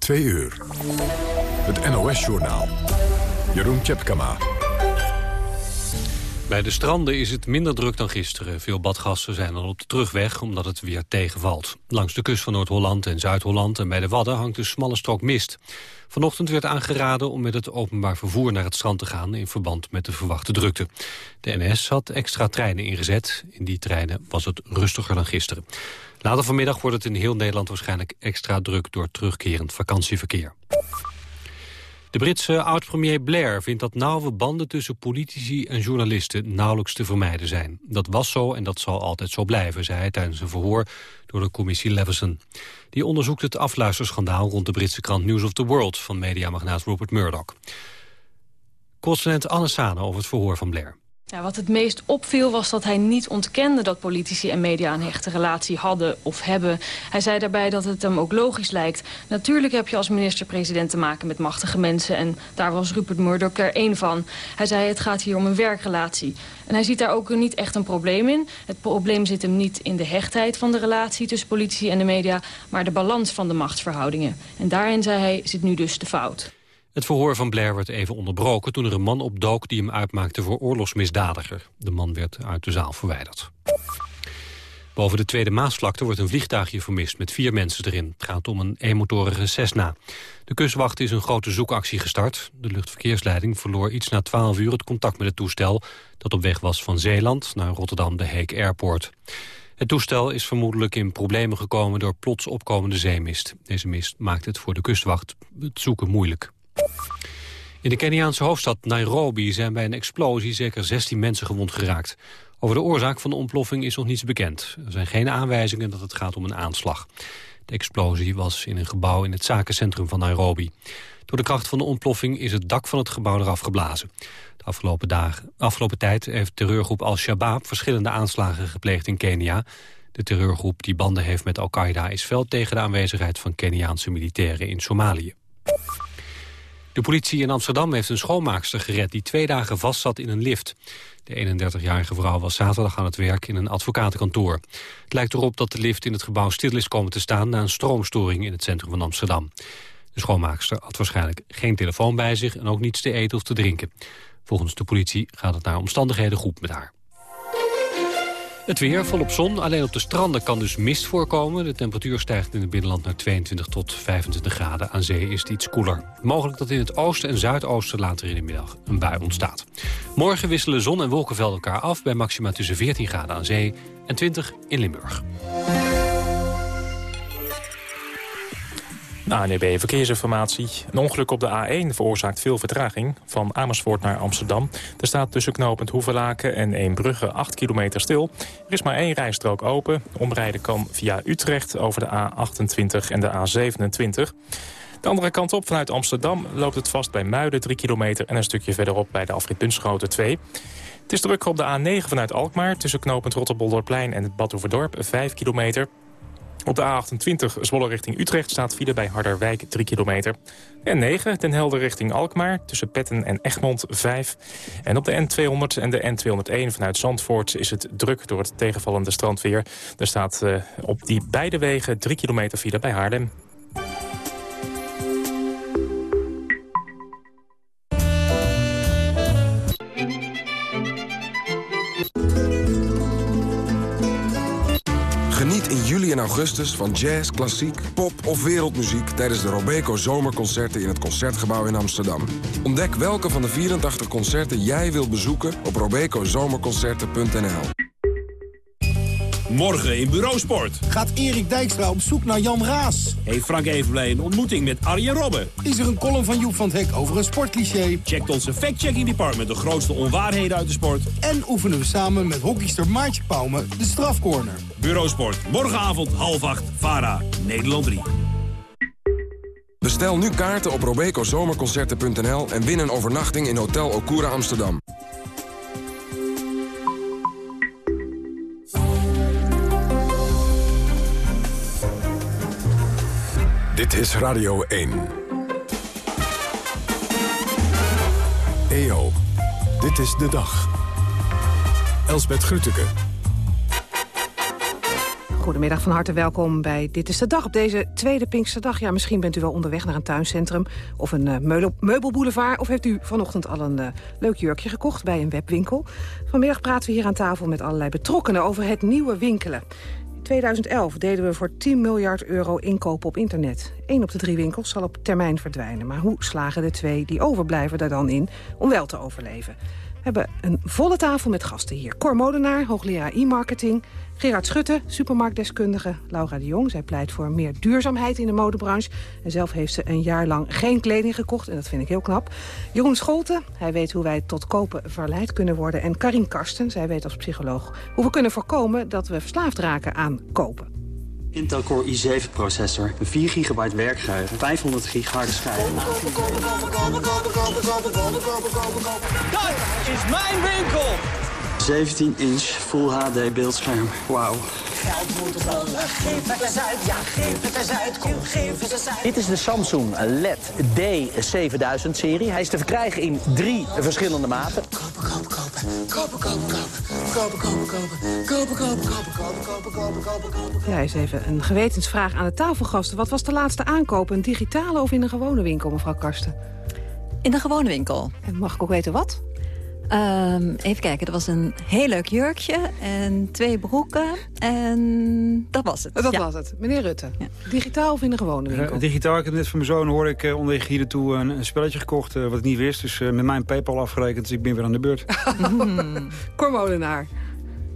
Twee uur. Het NOS-journaal. Jeroen Tjepkama. Bij de stranden is het minder druk dan gisteren. Veel badgasten zijn al op de terugweg omdat het weer tegenvalt. Langs de kust van Noord-Holland en Zuid-Holland en bij de Wadden hangt een smalle strook mist. Vanochtend werd aangeraden om met het openbaar vervoer naar het strand te gaan... in verband met de verwachte drukte. De NS had extra treinen ingezet. In die treinen was het rustiger dan gisteren. Later vanmiddag wordt het in heel Nederland waarschijnlijk extra druk... door terugkerend vakantieverkeer. De Britse oud-premier Blair vindt dat nauwe banden tussen politici en journalisten nauwelijks te vermijden zijn. Dat was zo en dat zal altijd zo blijven, zei hij tijdens een verhoor door de commissie Leveson. Die onderzoekt het afluisterschandaal rond de Britse krant News of the World van mediamagnaat Rupert Murdoch. Correspondent Anne Sane over het verhoor van Blair. Ja, wat het meest opviel was dat hij niet ontkende dat politici en media een hechte relatie hadden of hebben. Hij zei daarbij dat het hem ook logisch lijkt. Natuurlijk heb je als minister-president te maken met machtige mensen en daar was Rupert Murdoch er één van. Hij zei het gaat hier om een werkrelatie. En hij ziet daar ook niet echt een probleem in. Het probleem zit hem niet in de hechtheid van de relatie tussen politici en de media, maar de balans van de machtsverhoudingen. En daarin, zei hij, zit nu dus de fout. Het verhoor van Blair werd even onderbroken toen er een man opdook die hem uitmaakte voor oorlogsmisdadiger. De man werd uit de zaal verwijderd. Boven de Tweede Maasvlakte wordt een vliegtuigje vermist met vier mensen erin. Het gaat om een eenmotorige Cessna. De kustwacht is een grote zoekactie gestart. De luchtverkeersleiding verloor iets na 12 uur het contact met het toestel... dat op weg was van Zeeland naar Rotterdam de Heek Airport. Het toestel is vermoedelijk in problemen gekomen door plots opkomende zeemist. Deze mist maakt het voor de kustwacht het zoeken moeilijk. In de Keniaanse hoofdstad Nairobi zijn bij een explosie zeker 16 mensen gewond geraakt. Over de oorzaak van de ontploffing is nog niets bekend. Er zijn geen aanwijzingen dat het gaat om een aanslag. De explosie was in een gebouw in het zakencentrum van Nairobi. Door de kracht van de ontploffing is het dak van het gebouw eraf geblazen. De afgelopen, dagen, afgelopen tijd heeft terreurgroep Al-Shabaab verschillende aanslagen gepleegd in Kenia. De terreurgroep die banden heeft met Al-Qaeda is fel tegen de aanwezigheid van Keniaanse militairen in Somalië. De politie in Amsterdam heeft een schoonmaakster gered... die twee dagen vastzat in een lift. De 31-jarige vrouw was zaterdag aan het werk in een advocatenkantoor. Het lijkt erop dat de lift in het gebouw stil is komen te staan... na een stroomstoring in het centrum van Amsterdam. De schoonmaakster had waarschijnlijk geen telefoon bij zich... en ook niets te eten of te drinken. Volgens de politie gaat het naar omstandigheden goed met haar. Het weer volop zon. Alleen op de stranden kan dus mist voorkomen. De temperatuur stijgt in het binnenland naar 22 tot 25 graden. Aan zee is het iets koeler. Mogelijk dat in het oosten en zuidoosten later in de middag een bui ontstaat. Morgen wisselen zon en wolkenvelden elkaar af... bij maxima tussen 14 graden aan zee en 20 in Limburg. ANEB Verkeersinformatie. Een ongeluk op de A1 veroorzaakt veel vertraging. Van Amersfoort naar Amsterdam. Er staat tussen knooppunt Hoevelaken en Eembrugge 8 kilometer stil. Er is maar één rijstrook open. Omrijden kan via Utrecht over de A28 en de A27. De andere kant op, vanuit Amsterdam, loopt het vast bij Muiden 3 kilometer... en een stukje verderop bij de afrit Bunschoten 2. Het is drukker op de A9 vanuit Alkmaar... tussen knooppunt Rotterbolderplein en het Bad 5 kilometer. Op de A28 Zwolle richting Utrecht staat file bij Harderwijk 3 kilometer. En 9 Den Helder richting Alkmaar tussen Petten en Egmond 5. En op de N200 en de N201 vanuit Zandvoort is het druk door het tegenvallende strandweer. Er staat uh, op die beide wegen 3 kilometer file bij Haarlem. In augustus van jazz, klassiek, pop of wereldmuziek... tijdens de Robeco Zomerconcerten in het Concertgebouw in Amsterdam. Ontdek welke van de 84 concerten jij wilt bezoeken op robecozomerconcerten.nl. Morgen in Bureausport. Gaat Erik Dijkstra op zoek naar Jan Raas? Heeft Frank Evenblij een ontmoeting met Arjen Robben? Is er een column van Joep van het Hek over een sportcliché? Checkt onze fact-checking department de grootste onwaarheden uit de sport? En oefenen we samen met hockeyster Maartje Pauwme de strafcorner. Bureausport, morgenavond half acht, VARA, Nederland 3. Bestel nu kaarten op robecozomerconcerten.nl en win een overnachting in Hotel Okura Amsterdam. Dit is Radio 1. EO, dit is de dag. Elsbeth Grütke. Goedemiddag, van harte welkom bij Dit is de Dag. Op deze tweede Pinksterdag, ja, misschien bent u wel onderweg naar een tuincentrum... of een uh, meubelboulevard, of heeft u vanochtend al een uh, leuk jurkje gekocht bij een webwinkel. Vanmiddag praten we hier aan tafel met allerlei betrokkenen over het nieuwe winkelen. In 2011 deden we voor 10 miljard euro inkopen op internet. Eén op de drie winkels zal op termijn verdwijnen. Maar hoe slagen de twee die overblijven daar dan in om wel te overleven? We hebben een volle tafel met gasten hier. Cor Molenaar, hoogleraar e-marketing. Gerard Schutte, supermarktdeskundige. Laura de Jong, zij pleit voor meer duurzaamheid in de modebranche. En zelf heeft ze een jaar lang geen kleding gekocht. En dat vind ik heel knap. Jeroen Scholten, hij weet hoe wij tot kopen verleid kunnen worden. En Karin Karsten, zij weet als psycholoog hoe we kunnen voorkomen... dat we verslaafd raken aan kopen. Intel Core i7-processor, een 4 gigabyte werkgeheugen, 500 gig harde schijf. Dat is mijn winkel! 17 inch Full HD beeldscherm. Wauw. Geld moet rollen, geef het eens uit, ja geef het eens uit, kom geef het eens uit. Dit is de Samsung LED D7000-serie. Hij is te verkrijgen in drie verschillende maten. Kopen, kopen, kopen, kopen, kopen, kopen, kopen, kopen, kopen, kopen, kopen, kopen, kopen, kopen, kopen, kopen. Ja, eens even een gewetensvraag aan de tafelgasten. Wat was de laatste aankoop, een digitale of in een gewone winkel, mevrouw Karsten? In de gewone winkel. En mag ik ook weten wat? Um, even kijken, er was een heel leuk jurkje en twee broeken en dat was het. Dat ja. was het. Meneer Rutte, ja. digitaal of in de gewone winkel? Uh, digitaal, ik heb net van mijn zoon hoor ik uh, onder hier toe een, een, spelletje gekocht uh, wat ik niet wist. Dus met mijn Paypal afgerekend, dus ik ben weer aan de beurt. Kormolenaar.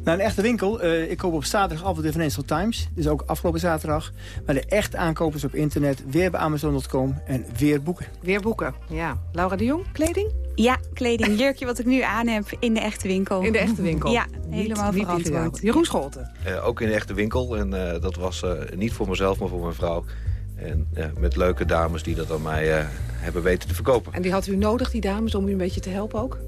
Nou, een echte winkel. Uh, ik koop op zaterdag af de Financial Times. Dus ook afgelopen zaterdag. Maar de echte aankopers op internet. Weer bij Amazon.com en weer boeken. Weer boeken, ja. Laura de Jong, kleding? Ja, kleding. Jurkje wat ik nu aan heb in de echte winkel. In de echte winkel? Ja, helemaal niet, verantwoord. Niet Jeroen Scholten? Uh, ook in de echte winkel. En uh, dat was uh, niet voor mezelf, maar voor mijn vrouw. En met leuke dames die dat aan mij hebben weten te verkopen. En die had u nodig, die dames, om u een beetje te helpen ook?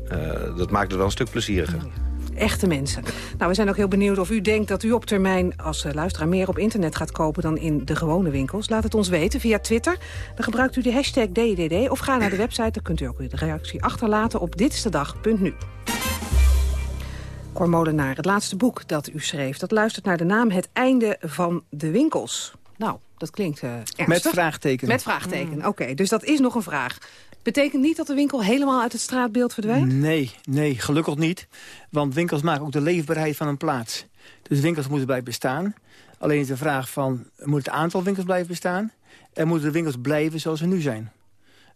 dat maakt het wel een stuk plezieriger. Oh, ja echte mensen. Nou, we zijn ook heel benieuwd of u denkt dat u op termijn als uh, luisteraar meer op internet gaat kopen dan in de gewone winkels. Laat het ons weten via Twitter. Dan gebruikt u de hashtag DDD of ga naar de website. Dan kunt u ook weer de reactie achterlaten op ditstedag.nu. Cor Molenaar, het laatste boek dat u schreef... dat luistert naar de naam Het Einde van de Winkels. Nou, dat klinkt uh, ernstig. Met vraagteken. Met vraagteken, mm. oké. Okay, dus dat is nog een vraag. Betekent niet dat de winkel helemaal uit het straatbeeld verdwijnt? Nee, nee, gelukkig niet. Want winkels maken ook de leefbaarheid van een plaats. Dus winkels moeten blijven bestaan. Alleen is de vraag van, moet het aantal winkels blijven bestaan? En moeten de winkels blijven zoals ze nu zijn?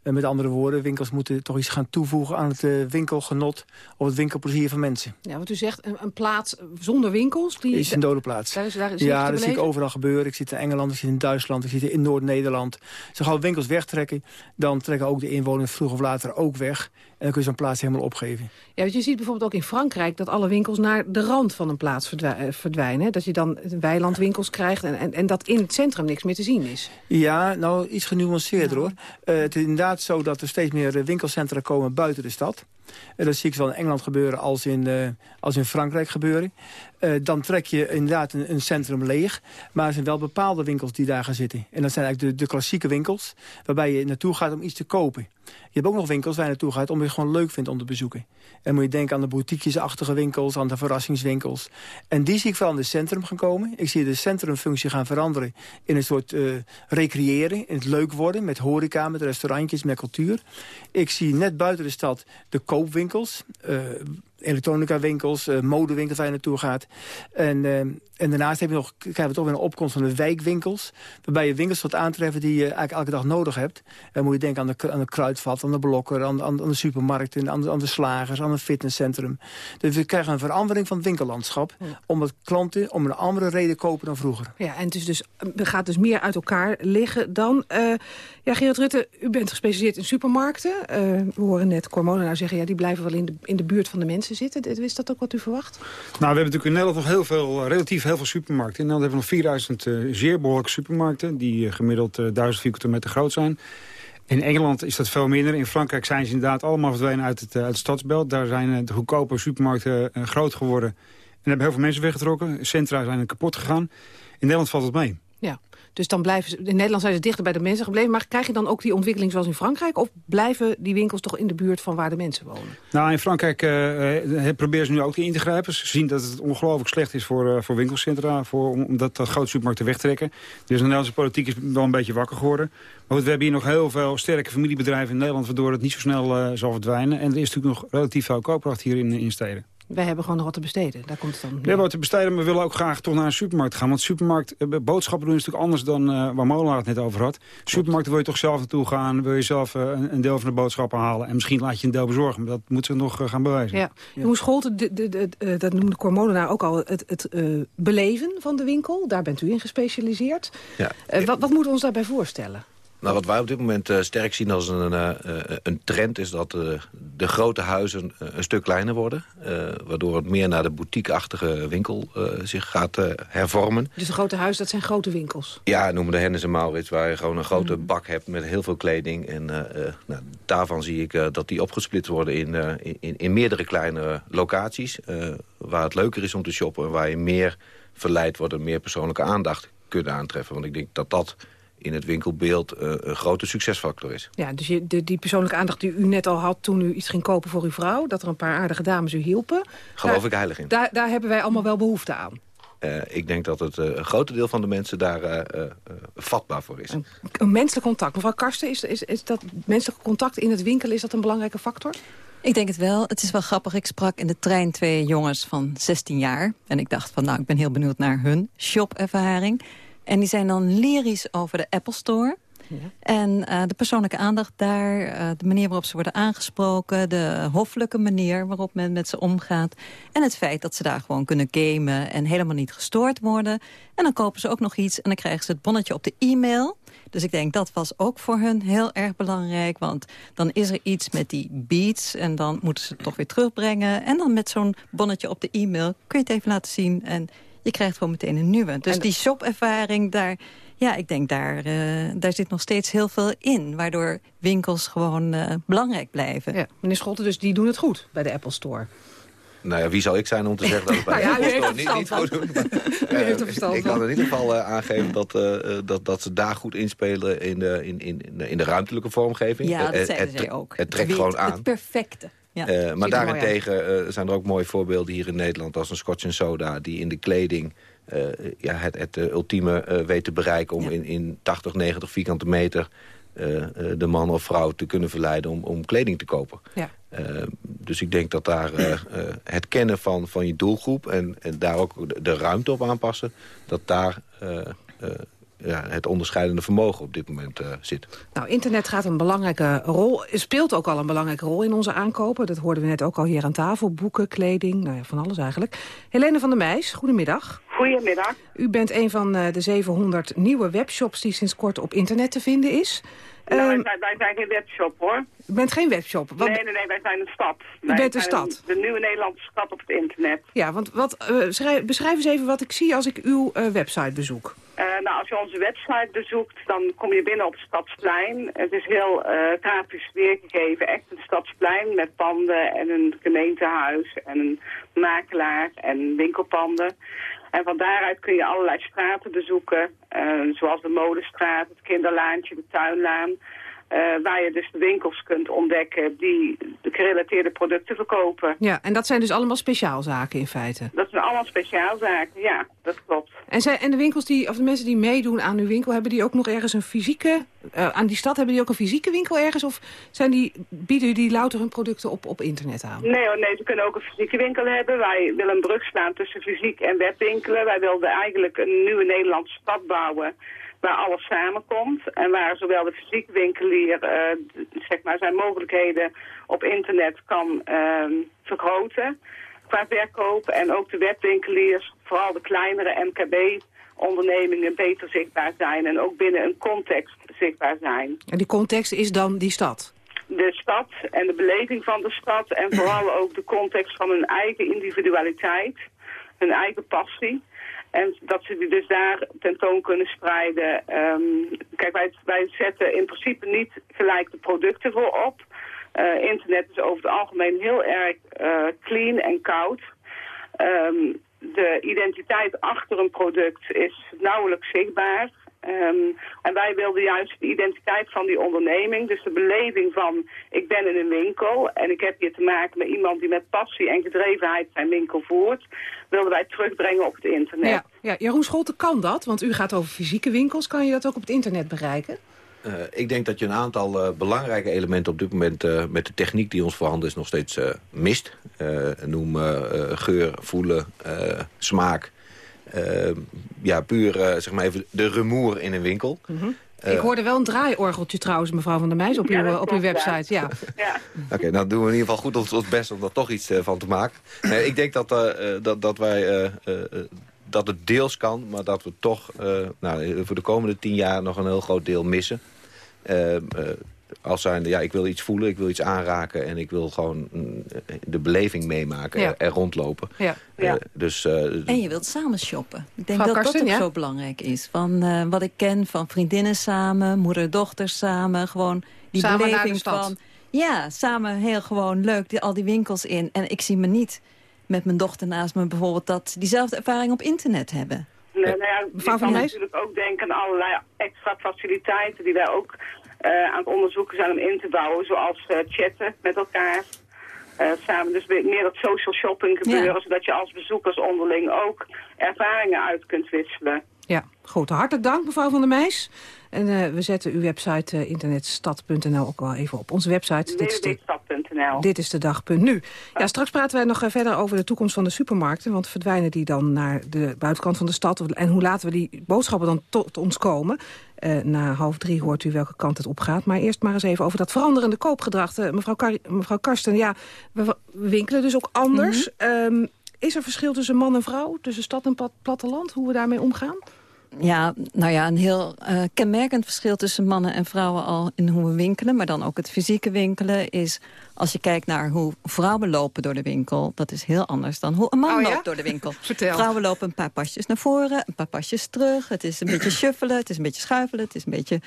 Met andere woorden, winkels moeten toch iets gaan toevoegen aan het uh, winkelgenot of het winkelplezier van mensen. Ja, want u zegt een, een plaats zonder winkels... Die, is een dode plaats. Daar is, daar is ja, dat zie ik overal gebeuren. Ik zit in Engeland, ik zit in Duitsland, ik zit in Noord-Nederland. Zo gauw winkels wegtrekken, dan trekken ook de inwoners vroeg of later ook weg. En dan kun je zo'n plaats helemaal opgeven. Ja, want je ziet bijvoorbeeld ook in Frankrijk dat alle winkels naar de rand van een plaats verdwijnen. Dat je dan weilandwinkels krijgt en, en, en dat in het centrum niks meer te zien is. Ja, nou iets genuanceerder hoor. Uh, het is inderdaad zo dat er steeds meer winkelcentra komen buiten de stad. En dat zie ik zowel in Engeland gebeuren als in, uh, als in Frankrijk gebeuren. Uh, dan trek je inderdaad een, centrum leeg. Maar er zijn wel bepaalde winkels die daar gaan zitten. En dat zijn eigenlijk de, de klassieke winkels. Waarbij je naartoe gaat om iets te kopen. Je hebt ook nog winkels waar je naartoe gaat om je gewoon leuk vindt om te bezoeken. En moet je denken aan de boutiquesachtige winkels, aan de verrassingswinkels. En die zie ik vooral in het centrum gaan komen. Ik zie de centrumfunctie gaan veranderen in een soort uh, recreëren. In het leuk worden met horeca, met restaurantjes, met cultuur. Ik zie net buiten de stad de koopwinkels. Uh, elektronica winkels, uh, modewinkels waar je naartoe gaat. En, uh, en daarnaast heb je nog, krijgen we toch weer een opkomst van de wijkwinkels. Waarbij je winkels tot aantreffen die je eigenlijk elke dag nodig hebt. Dan moet je denken aan de, aan de kruidvat, aan de blokker, aan, aan, aan de supermarkten, aan de, aan de slagers, aan een fitnesscentrum. Dus we krijgen een verandering van het winkellandschap. Ja. Omdat klanten om een andere reden kopen dan vroeger. Ja, en het is dus, gaat dus meer uit elkaar liggen dan... Uh, ja, Gerard Rutte, u bent gespecialiseerd in supermarkten. we horen net Cormona nou zeggen, ja, die blijven wel in de, in de buurt van de mensen zitten. Is dat ook wat u verwacht? Nou, we hebben natuurlijk in Nederland nog heel veel, relatief heel veel supermarkten. In Nederland hebben we nog 4000 uh, zeer behoorlijke supermarkten... die gemiddeld uh, 1000 vierkante meter groot zijn. In Engeland is dat veel minder. In Frankrijk zijn ze inderdaad allemaal verdwenen uit het, uit het stadsbeeld. Daar zijn de goedkope supermarkten groot geworden. En hebben heel veel mensen weggetrokken. Centra zijn kapot gegaan. In Nederland valt het mee. Ja. Dus dan blijven ze, in Nederland zijn ze dichter bij de mensen gebleven. Maar krijg je dan ook die ontwikkeling zoals in Frankrijk? Of blijven die winkels toch in de buurt van waar de mensen wonen? Nou, in Frankrijk uh, proberen ze nu ook in te grijpen. Ze zien dat het ongelooflijk slecht is voor, uh, voor winkelcentra. Voor, omdat dat grote supermarkten wegtrekken. Dus de Nederlandse politiek is wel een beetje wakker geworden. Maar goed, we hebben hier nog heel veel sterke familiebedrijven in Nederland... waardoor het niet zo snel zal verdwijnen. En er is natuurlijk nog relatief veel koopkracht hier in, in steden. Wij hebben gewoon nog wat te besteden. Daar komt het dan. We hebben wat te besteden, maar we willen ook graag toch naar een supermarkt gaan. Want supermarkt, eh, boodschappen doen is natuurlijk anders dan uh, waar Molenaar het net over had. Supermarkten wil je toch zelf naartoe gaan, wil je zelf uh, een, deel van de boodschappen halen. En misschien laat je een deel bezorgen, maar dat moeten ze nog uh, gaan bewijzen. Ja. ja. Hoe Scholten, de, de, de, dat noemde Cor Molenaar ook al, het, het beleven van de winkel. Daar bent u in gespecialiseerd. Ja. wat, wat moeten we ons daarbij voorstellen? Nou, wat wij op dit moment uh, sterk zien als een, uh, een trend... is dat de grote huizen een stuk kleiner worden. waardoor het meer naar de boutique-achtige winkel zich gaat hervormen. Dus de grote huizen, dat zijn grote winkels? Ja, noemen de Hennis en Maurits... waar je gewoon een grote mm. bak hebt met heel veel kleding. En nou, daarvan zie ik dat die opgesplitst worden in, in, in, meerdere kleinere locaties... waar het leuker is om te shoppen en waar je meer verleid wordt... en meer persoonlijke aandacht kunt aantreffen. Want ik denk dat dat in het winkelbeeld uh, een grote succesfactor is. Ja, dus je, de, die persoonlijke aandacht die u net al had toen u iets ging kopen voor uw vrouw... dat er een paar aardige dames u hielpen... Geloof ik heilig in. Daar, daar hebben wij allemaal wel behoefte aan. Uh, ik denk dat het uh, een groot deel van de mensen daar uh, vatbaar voor is. Een, een, menselijk contact. Mevrouw Karsten, is, is, is dat menselijk contact in het winkel... is dat een belangrijke factor? Ik denk het wel. Het is wel grappig. Ik sprak in de trein twee jongens van 16 jaar. En ik dacht van, nou, ik ben heel benieuwd naar hun shopervaring. En die zijn dan lyrisch over de Apple Store. Ja. En uh, de persoonlijke aandacht daar, uh, de manier waarop ze worden aangesproken... de hoffelijke manier waarop men met ze omgaat... en het feit dat ze daar gewoon kunnen gamen en helemaal niet gestoord worden. En dan kopen ze ook nog iets en dan krijgen ze het bonnetje op de e-mail... Dus ik denk dat was ook voor hun heel erg belangrijk. Want dan is er iets met die beats en dan moeten ze het toch weer terugbrengen. En dan met zo'n bonnetje op de e-mail kun je het even laten zien. En je krijgt gewoon meteen een nieuwe. Dus die shopervaring, daar, ja, ik denk daar, uh, daar zit nog steeds heel veel in. Waardoor winkels gewoon uh, belangrijk blijven. Ja, meneer Schotten, dus die doen het goed bij de Apple Store. Nou ja, wie zou ik zijn om te zeggen dat het bij nou ja, Apple Store niet, niet goed doen? ik kan in ieder geval uh, aangeven dat, uh, dat, dat ze daar goed inspelen in de, in, in, in de ruimtelijke vormgeving. Ja, dat zeiden zij ook. Het trekt gewoon aan. Het perfecte. Ja, uh, maar daarentegen uh, zijn er ook mooie voorbeelden hier in Nederland... als een Scotch Soda die in de kleding uh, ja, het, het ultieme weet te bereiken... om in, in 80, 90 vierkante meter de man of vrouw te kunnen verleiden... om, om kleding te kopen. Ja. dus ik denk dat daar het kennen van, van je doelgroep... En, en daar ook de, de ruimte op aanpassen... dat daar ja, het onderscheidende vermogen op dit moment uh, zit. Nou, internet gaat een belangrijke rol, speelt ook al een belangrijke rol in onze aankopen. Dat hoorden we net ook al hier aan tafel. Boeken, kleding, nou ja, van alles eigenlijk. Helene van der Meijs, goedemiddag. Goedemiddag. U bent een van uh, de 700 nieuwe webshops die sinds kort op internet te vinden is. Nou, wij, zijn, wij, zijn, geen webshop, hoor. U bent geen webshop? Want... Nee, nee, nee, wij zijn een stad. U bent een stad? De nieuwe Nederlandse stad op het internet. Ja, want wat, uh, schrijf, beschrijf eens even wat ik zie als ik uw uh, website bezoek. Nou, als je onze website bezoekt, dan kom je binnen op het Stadsplein. Het is heel grafisch weergegeven. Echt een Stadsplein met panden en een gemeentehuis en een makelaar en winkelpanden. En van daaruit kun je allerlei straten bezoeken, uh, zoals de Molenstraat, het Kinderlaantje, de Tuinlaan. Uh, waar je dus de winkels kunt ontdekken die de gerelateerde producten verkopen. Ja, en dat zijn dus allemaal speciaalzaken in feite? Dat zijn allemaal speciaalzaken, ja, dat klopt. En, zij, en de winkels die, of de mensen die meedoen aan uw winkel, hebben die ook nog ergens een fysieke, uh, aan die stad, hebben die ook een fysieke winkel ergens? Of zijn die, bieden die louter hun producten op, op internet aan? Nee, hoor, nee, ze kunnen ook een fysieke winkel hebben. Wij willen een brug slaan tussen fysiek en webwinkelen. Wij wilden eigenlijk een nieuwe Nederlandse stad bouwen waar alles samenkomt. En waar zowel de fysieke winkelier uh, zeg maar zijn mogelijkheden op internet kan uh, vergroten qua verkoop. En ook de webwinkeliers, vooral de kleinere MKB-ondernemingen, beter zichtbaar zijn. En ook binnen een context zichtbaar zijn. En die context is dan die stad? De stad en de beleving van de stad. En vooral ook de context van hun eigen individualiteit. Hun eigen passie. En dat ze die dus daar tentoon kunnen spreiden. Um, kijk, wij, zetten in principe niet gelijk de producten voorop. Uh, internet is over het algemeen heel erg uh, clean en koud. Um, de identiteit achter een product is nauwelijks zichtbaar. Ehm, en wij wilden juist de identiteit van die onderneming, dus de beleving van ik ben in een winkel en ik heb hier te maken met iemand die met passie en gedrevenheid zijn winkel voert, wilden wij terugbrengen op het internet. Ja, ja. Jeroen Scholten kan dat, want u gaat over fysieke winkels. Kan je dat ook op het internet bereiken? Uh, ik denk dat je een aantal uh, belangrijke elementen op dit moment uh, met de techniek die ons voorhanden is nog steeds mist. noem geur, voelen, smaak. Ja, puur zeg maar even de rumoer in een winkel. Mm -hmm. ik hoorde wel een draaiorgeltje trouwens, mevrouw van der Meijs, op, ja, uw, op uw website. Ja. ja. Oké, okay, nou doen we in ieder geval goed ons, ons best om er toch iets van te maken. Nee, ik denk dat, dat, dat wij dat het deels kan, maar dat we toch uh, nou, voor de komende tien jaar nog een heel groot deel missen. Uh, uh, als zijnde, ja, ik wil iets voelen, ik wil iets aanraken... en ik wil gewoon mm, de beleving meemaken, Ja. er, er rondlopen. Ja. Eh, dus, eh, En je wilt samen shoppen. Ik denk dat Karsten, dat ook ja? zo belangrijk is. Van eh, wat ik ken van vriendinnen samen, moeder-dochter samen. Gewoon die Samen naar de beleving stad. van... Ja, samen heel gewoon leuk, die, al die winkels in. En ik zie me niet met mijn dochter naast me bijvoorbeeld... dat diezelfde ervaring op internet hebben. Nee, nou ja, je van kan natuurlijk ook denken aan allerlei extra faciliteiten die wij ook aan het onderzoeken zijn om in te bouwen. Zoals eh, chatten met elkaar. eh, samen dus meer dat social shopping gebeuren. Ja. Zodat je als bezoekers onderling ook ervaringen uit kunt wisselen. Ja, goed. Hartelijk dank, mevrouw van der Meijs. En eh, we zetten uw website eh, internetstad.nl ook wel even op onze website. Dit is de, dit is de dag.nu. Ja, straks praten wij nog eh, verder over de toekomst van de supermarkten. Want verdwijnen die dan naar de buitenkant van de stad? En hoe laten we die boodschappen dan tot ons komen? Eh, na half drie hoort u welke kant het op gaat. Maar eerst maar eens even over dat veranderende koopgedrag. Mevrouw, Kar mevrouw Karsten, ja, we, we winkelen dus ook anders. Ehm, is er verschil tussen man en vrouw? Tussen stad en plat- platteland? Hoe we daarmee omgaan? Ja, nou ja, een heel eh, kenmerkend verschil tussen mannen en vrouwen al in hoe we winkelen. Maar dan ook het fysieke winkelen is, als je kijkt naar hoe vrouwen lopen door de winkel, dat is heel anders dan hoe een man Oh ja? loopt door de winkel. Vertel. Vrouwen lopen een paar pasjes naar voren, een paar pasjes terug. Het is een beetje shuffelen, het is een beetje schuifelen, het is een beetje...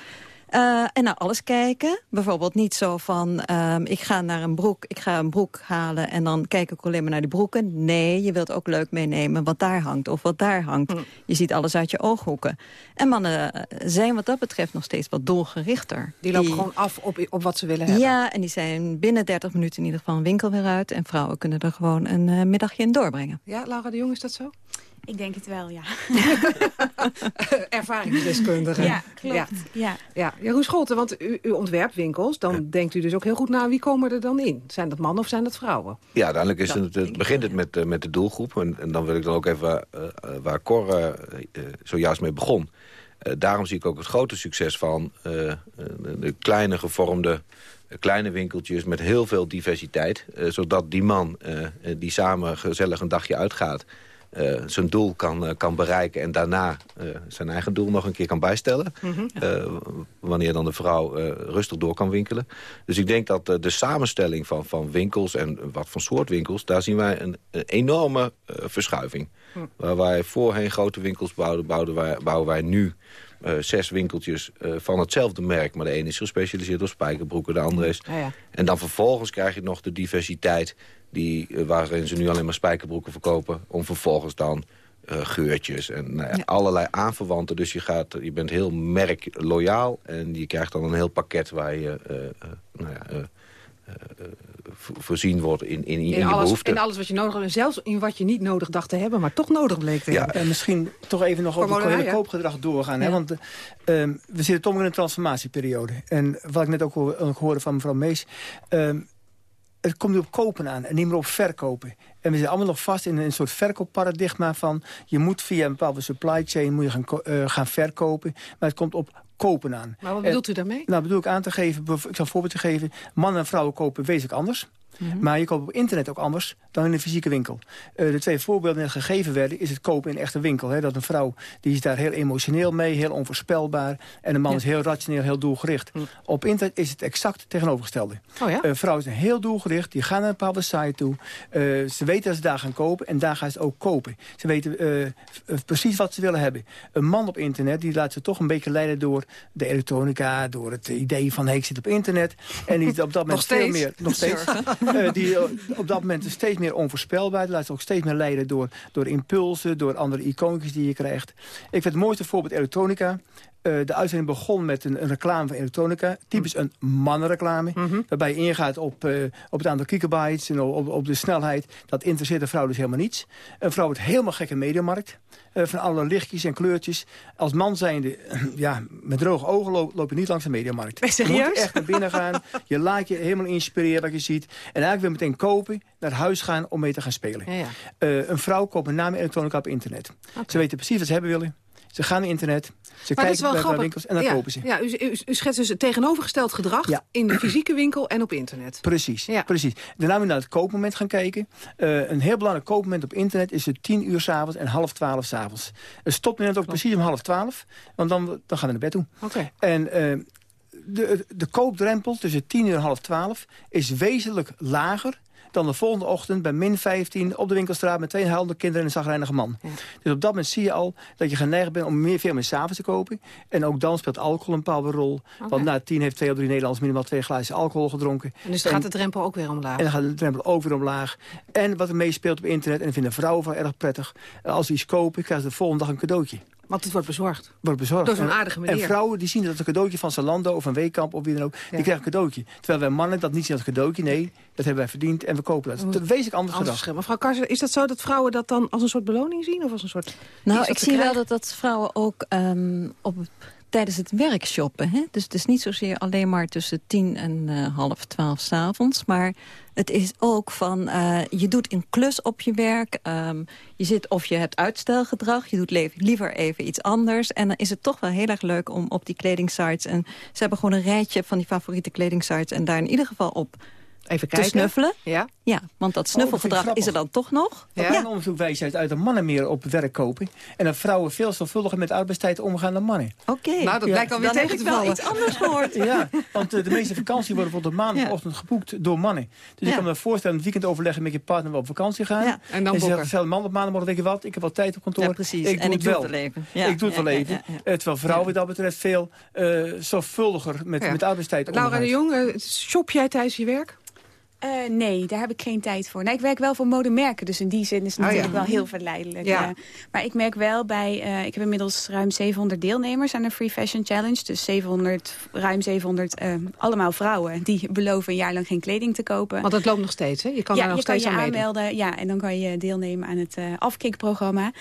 eh, en naar alles kijken. Bijvoorbeeld niet zo van, ehm, ik ga naar een broek, ik ga een broek halen... en dan kijk ik alleen maar naar die broeken. Nee, je wilt ook leuk meenemen wat daar hangt of wat daar hangt. Hm. Je ziet alles uit je ooghoeken. En mannen eh, zijn wat dat betreft nog steeds wat doelgerichter. Die lopen gewoon af op, op wat ze willen hebben. Ja, en die zijn binnen 30 minuten in ieder geval een winkel weer uit. En vrouwen kunnen er gewoon een eh, middagje in doorbrengen. Ja, Laura de Jong, is dat zo? Ik denk het wel, ja. Ervaringsdeskundige. Ja, klopt. Ja. Ja, Jeroen Scholten, want u, u ontwerpt winkels. Dan denkt u dus ook heel goed na wie komen er dan in? Zijn dat mannen of zijn dat vrouwen? Ja, uiteindelijk is Dat het, het begint het met, eh, met de doelgroep. En, en dan wil ik dan ook even eh, eh, waar Cor eh, eh, zojuist mee begon. Eh, daarom zie ik ook het grote succes van eh, eh, de kleine gevormde kleine winkeltjes met heel veel diversiteit. zodat die man die samen gezellig een dagje uitgaat... eh, zijn doel kan, eh, kan bereiken en daarna eh, zijn eigen doel nog een keer kan bijstellen. Eh, wanneer dan de vrouw rustig door kan winkelen. Dus ik denk dat de samenstelling van, van winkels en wat voor soort winkels... daar zien wij een, een enorme verschuiving. Waar wij voorheen grote winkels bouwden, bouwden wij, bouwen wij nu... zes winkeltjes van hetzelfde merk. Maar de ene is gespecialiseerd op spijkerbroeken, de andere is... Ja. En dan vervolgens krijg je nog de diversiteit... Die, eh, waarin ze nu alleen maar spijkerbroeken verkopen... om vervolgens dan eh, geurtjes en nou ja, allerlei aanverwanten. Dus je, gaat, je bent heel merkloyaal en je krijgt dan een heel pakket... waar je eh, eh, nou ja, eh, eh, eh, vo- voorzien wordt in, in, in, In je alles, behoeften. in alles wat je nodig hebt. En zelfs in wat je niet nodig dacht te hebben, maar toch nodig bleek te hebben. En misschien toch even nog over het hele koopgedrag doorgaan. Hè? Want eh, ehm, we zitten toch in een transformatieperiode. En wat ik net ook, ook hoorde van mevrouw Mees... het komt nu op kopen aan en niet meer op verkopen. En we zitten allemaal nog vast in een soort verkoopparadigma van... je moet via een bepaalde supply chain moet je gaan, eh, gaan verkopen. Maar het komt op kopen aan. Maar wat bedoelt u daarmee? nou, bedoel ik aan te geven, ik zal een voorbeeld geven. Mannen en vrouwen kopen wezenlijk anders. Mhm. Maar je koopt op internet ook anders dan in een fysieke winkel. Eh, de twee voorbeelden die net gegeven werden, is het kopen in een echte winkel. Hè. Dat een vrouw, die is daar heel emotioneel mee, heel onvoorspelbaar. En een man Ja. is heel rationeel, heel doelgericht. Op internet is het exact tegenovergestelde. Oh ja? Een vrouw is heel doelgericht, die gaan naar een bepaalde site toe. Eh, ze weten dat ze daar gaan kopen en daar gaan ze ook kopen. Ze weten eh, precies wat ze willen hebben. Een man op internet, die laat ze toch een beetje leiden door de elektronica... door het idee van, hey, ik zit op internet. En die is op dat moment Nog veel meer... Nog steeds. Eh, die eh, op dat moment steeds meer onvoorspelbaar. Laat zich ook steeds meer leiden door, door impulsen, door andere icoontjes die je krijgt. Ik vind het mooiste voorbeeld elektronica. De uitzending begon met een, een, reclame van elektronica. Typisch een mannenreclame. Mhm. Waarbij je ingaat op, op het aantal gigabytes en op, op, de snelheid. Dat interesseert een vrouw dus helemaal niets. Een vrouw wordt helemaal gek in mediamarkt. van alle lichtjes en kleurtjes. Als man zijnde, ja, met droge ogen loop, je niet langs de mediamarkt. Je moet echt naar binnen gaan. je laat je helemaal inspireren wat je ziet. En eigenlijk weer meteen kopen, naar huis gaan om mee te gaan spelen. Ja, ja. een vrouw koopt met name elektronica op internet. Ze weten precies wat ze hebben willen. Ze gaan naar internet, ze kijken bij winkels en dan kopen ze. Ja, u, u, schetst dus het tegenovergesteld gedrag in de fysieke winkel en op internet. Precies, ja. precies. Daarna we naar het koopmoment gaan kijken. Uh, een heel belangrijk koopmoment op internet is het tien uur s'avonds en half twaalf s'avonds. Het stopt net ook precies om half twaalf, want dan, dan gaan we naar bed toe. Oké. En uh, de, de koopdrempel tussen tien uur en half twaalf is wezenlijk lager dan de volgende ochtend bij min 15 op de winkelstraat... met twee huilende kinderen en een zagrijnige man. Dus op dat moment zie je al dat je geneigd bent om meer, veel meer s'avonds te kopen. En ook dan speelt alcohol een bepaalde rol. Want na tien heeft twee of drie Nederlanders minimaal twee glazen alcohol gedronken. En dus dan gaat de drempel ook weer omlaag. En dan gaat de drempel ook weer omlaag. En wat er meespeelt op internet, en dat vinden vrouwen wel erg prettig... als ze iets kopen, krijgen ze de volgende dag een cadeautje. Want het wordt bezorgd. Wordt bezorgd. Door zo'n aardige meneer. En vrouwen die zien dat het een cadeautje van Zalando of een Weekamp of wie dan ook. Die krijgen een cadeautje. Terwijl wij mannen dat niet zien als cadeautje. Nee, dat hebben wij verdiend en we kopen dat. Dat wees ik anders gedacht. Mevrouw Karsen, is dat zo dat vrouwen dat dan als een soort beloning zien? Of als een soort... Nou, ik zie wel dat, dat vrouwen ook um, op tijdens het werk shoppen. Hè? Dus het is niet zozeer alleen maar tussen tien en uh, half twaalf s'avonds. Maar het is ook van, uh, je doet een klus op je werk. Um, je zit of je hebt uitstelgedrag. Je doet liever even iets anders. En dan is het toch wel heel erg leuk om op die kledingsites... en ze hebben gewoon een rijtje van die favoriete kledingsites... en daar in ieder geval op Even kijken. te snuffelen. Ja. Ja, want dat oh, snuffelgedrag is er dan toch nog. Ja. Een onderzoek wijst uit dat de mannen meer op werk kopen... en dat vrouwen veel zorgvuldiger met arbeidstijd omgaan dan mannen. Oké. Nou, dat blijkt alweer tegen te vallen. iets anders gehoord. ja, want de meeste vakantie worden bijvoorbeeld op maandagochtend geboekt door mannen. Dus ik kan me voorstellen, een weekend overleggen met je partner... wel op vakantie gaan. Ja. En dan zegt de man op maandag, weet je wat, ik heb wel tijd op kantoor. Ja, precies. Ik doe en ik doe het wel. leven. Ik doe het wel even. Terwijl vrouwen dat betreft veel uh, zorgvuldiger met, met arbeidstijd omgaan. Laura de Jong, shop jij tijdens je werk? Uh, nee, daar heb ik geen tijd voor. Nee, ik werk wel voor modemerken, dus in die zin is het oh, natuurlijk wel heel verleidelijk. Ja. Uh, maar ik merk wel bij, uh, ik heb inmiddels ruim 700 deelnemers aan de Free Fashion Challenge. Dus 700, ruim 700, allemaal vrouwen die beloven een jaar lang geen kleding te kopen. Want dat loopt nog steeds, hè? Je kan ja, daar nog je steeds kan je aanmelden. Ja, en dan kan je deelnemen aan het afkikprogramma.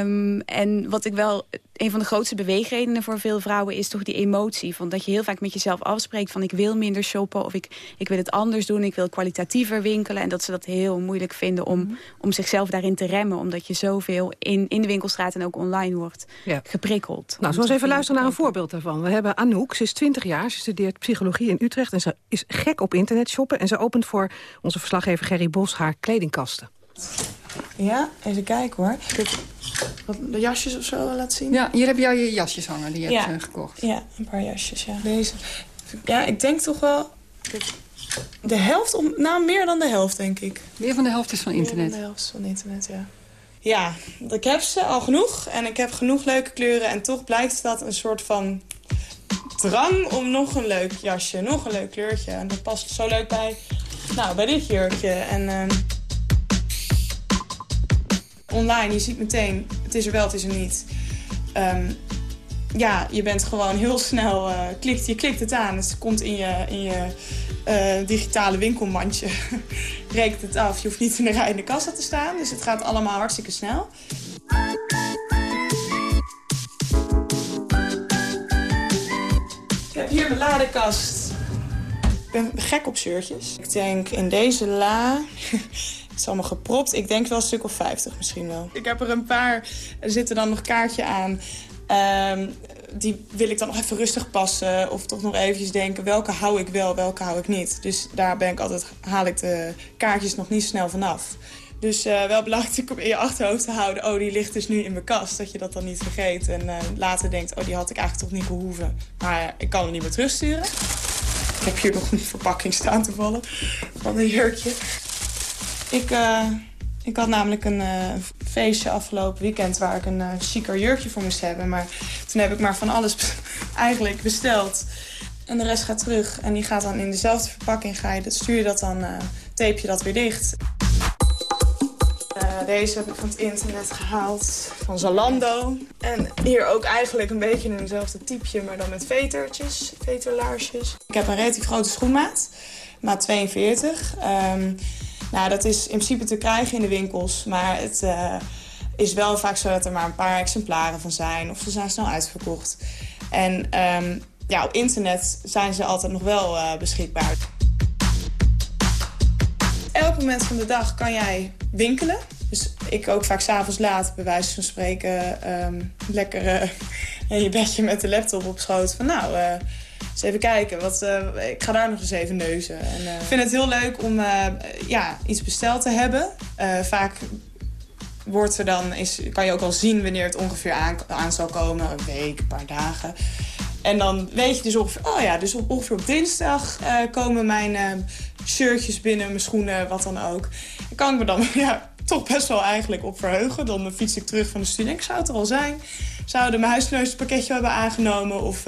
Um, en wat ik wel een van de grootste beweegredenen voor veel vrouwen is toch die emotie. Van dat je heel vaak met jezelf afspreekt van ik wil minder shoppen of ik, ik wil het anders doen. Ik wil kwalitatiever winkelen. En dat ze dat heel moeilijk vinden om, mhm. om zichzelf daarin te remmen. Omdat je zoveel in, in de winkelstraat en ook online wordt geprikkeld. Nou, zoals even luisteren naar een voorbeeld daarvan. We hebben Anouk, ze is 20 jaar, ze studeert psychologie in Utrecht... en ze is gek op internet shoppen. En ze opent voor onze verslaggever Gerry Bos haar kledingkasten. Ja, even kijken hoor. Wat, de jasjes of zo laten zien? Ja, hier heb jij je jasjes hangen die je hebt uh, gekocht. Ja, een paar jasjes, ja. Deze. Ja, ik denk toch wel... De helft, om, nou meer dan de helft, denk ik. Meer van de helft is van internet? Meer dan de helft van internet, ja. Ja, ik heb ze al genoeg. En ik heb genoeg leuke kleuren. En toch blijkt dat een soort van drang om nog een leuk jasje, nog een leuk kleurtje. En dat past zo leuk bij, nou, bij dit jurkje. En... Uh, online, je ziet meteen, het is er wel, het is er niet. Um, ja, je bent gewoon heel snel, uh, klikt, je klikt het aan. Het komt in je, in je uh, digitale winkelmandje. Rekent het af. Je hoeft niet in de rij in de kassa te staan. Dus het gaat allemaal hartstikke snel. Ik heb hier mijn ladekast. Ik ben gek op shirtjes. Ik denk in deze la... Het is allemaal gepropt. Ik denk wel een stuk of 50 misschien wel. Ik heb er een paar. Er zitten dan nog kaartje aan. Um, die wil ik dan nog even rustig passen. Of toch nog eventjes denken, welke hou ik wel, welke hou ik niet. Dus daar ben ik altijd, haal ik de kaartjes nog niet snel vanaf. Dus uh, wel belangrijk om in je achterhoofd te houden... oh, die ligt dus nu in mijn kast, dat je dat dan niet vergeet. En uh, later denkt, oh, die had ik eigenlijk toch niet behoeven. Maar ik kan hem niet meer terugsturen. Ik heb hier nog een verpakking staan te vallen van een jurkje. Ik, uh, ik had namelijk een uh, feestje afgelopen weekend waar ik een uh, jurkje voor moest hebben. Maar toen heb ik maar van alles eigenlijk besteld. En de rest gaat terug. En die gaat dan in dezelfde verpakking. Ga je, dat, stuur je dat dan, tape je dat weer dicht. deze heb ik van het internet gehaald, van Zalando. En hier ook eigenlijk een beetje eenzelfde typeje, maar dan met vetertjes, veterlaarsjes. Ik heb een relatief grote schoenmaat, maat 42. Um, nou, dat is in principe te krijgen in de winkels, maar het uh, is wel vaak zo dat er maar een paar exemplaren van zijn. Of ze zijn snel uitverkocht. En um, ja, op internet zijn ze altijd nog wel uh, beschikbaar. Elk moment van de dag kan jij winkelen. Dus ik ook vaak s'avonds laat, bij wijze van spreken, um, lekker uh, in je bedje met de laptop op schoot. Van nou, eens even kijken. Wat, uh, ik ga daar nog eens even neuzen. En, uh, ik vind het heel leuk om uh, ja, iets besteld te hebben. vaak wordt er dan, is, kan je ook al zien wanneer het ongeveer aan, zal komen. Een week, een paar dagen. En dan weet je dus ongeveer, oh ja, dus op, ongeveer op dinsdag komen mijn shirtjes binnen, mijn schoenen, wat dan ook. Dan kan ik me dan ja, toch best wel eigenlijk op verheugen. Dan fiets ik terug van de studie. Ik zou het er al zijn. Zouden mijn huisgenoten pakketje hebben aangenomen of...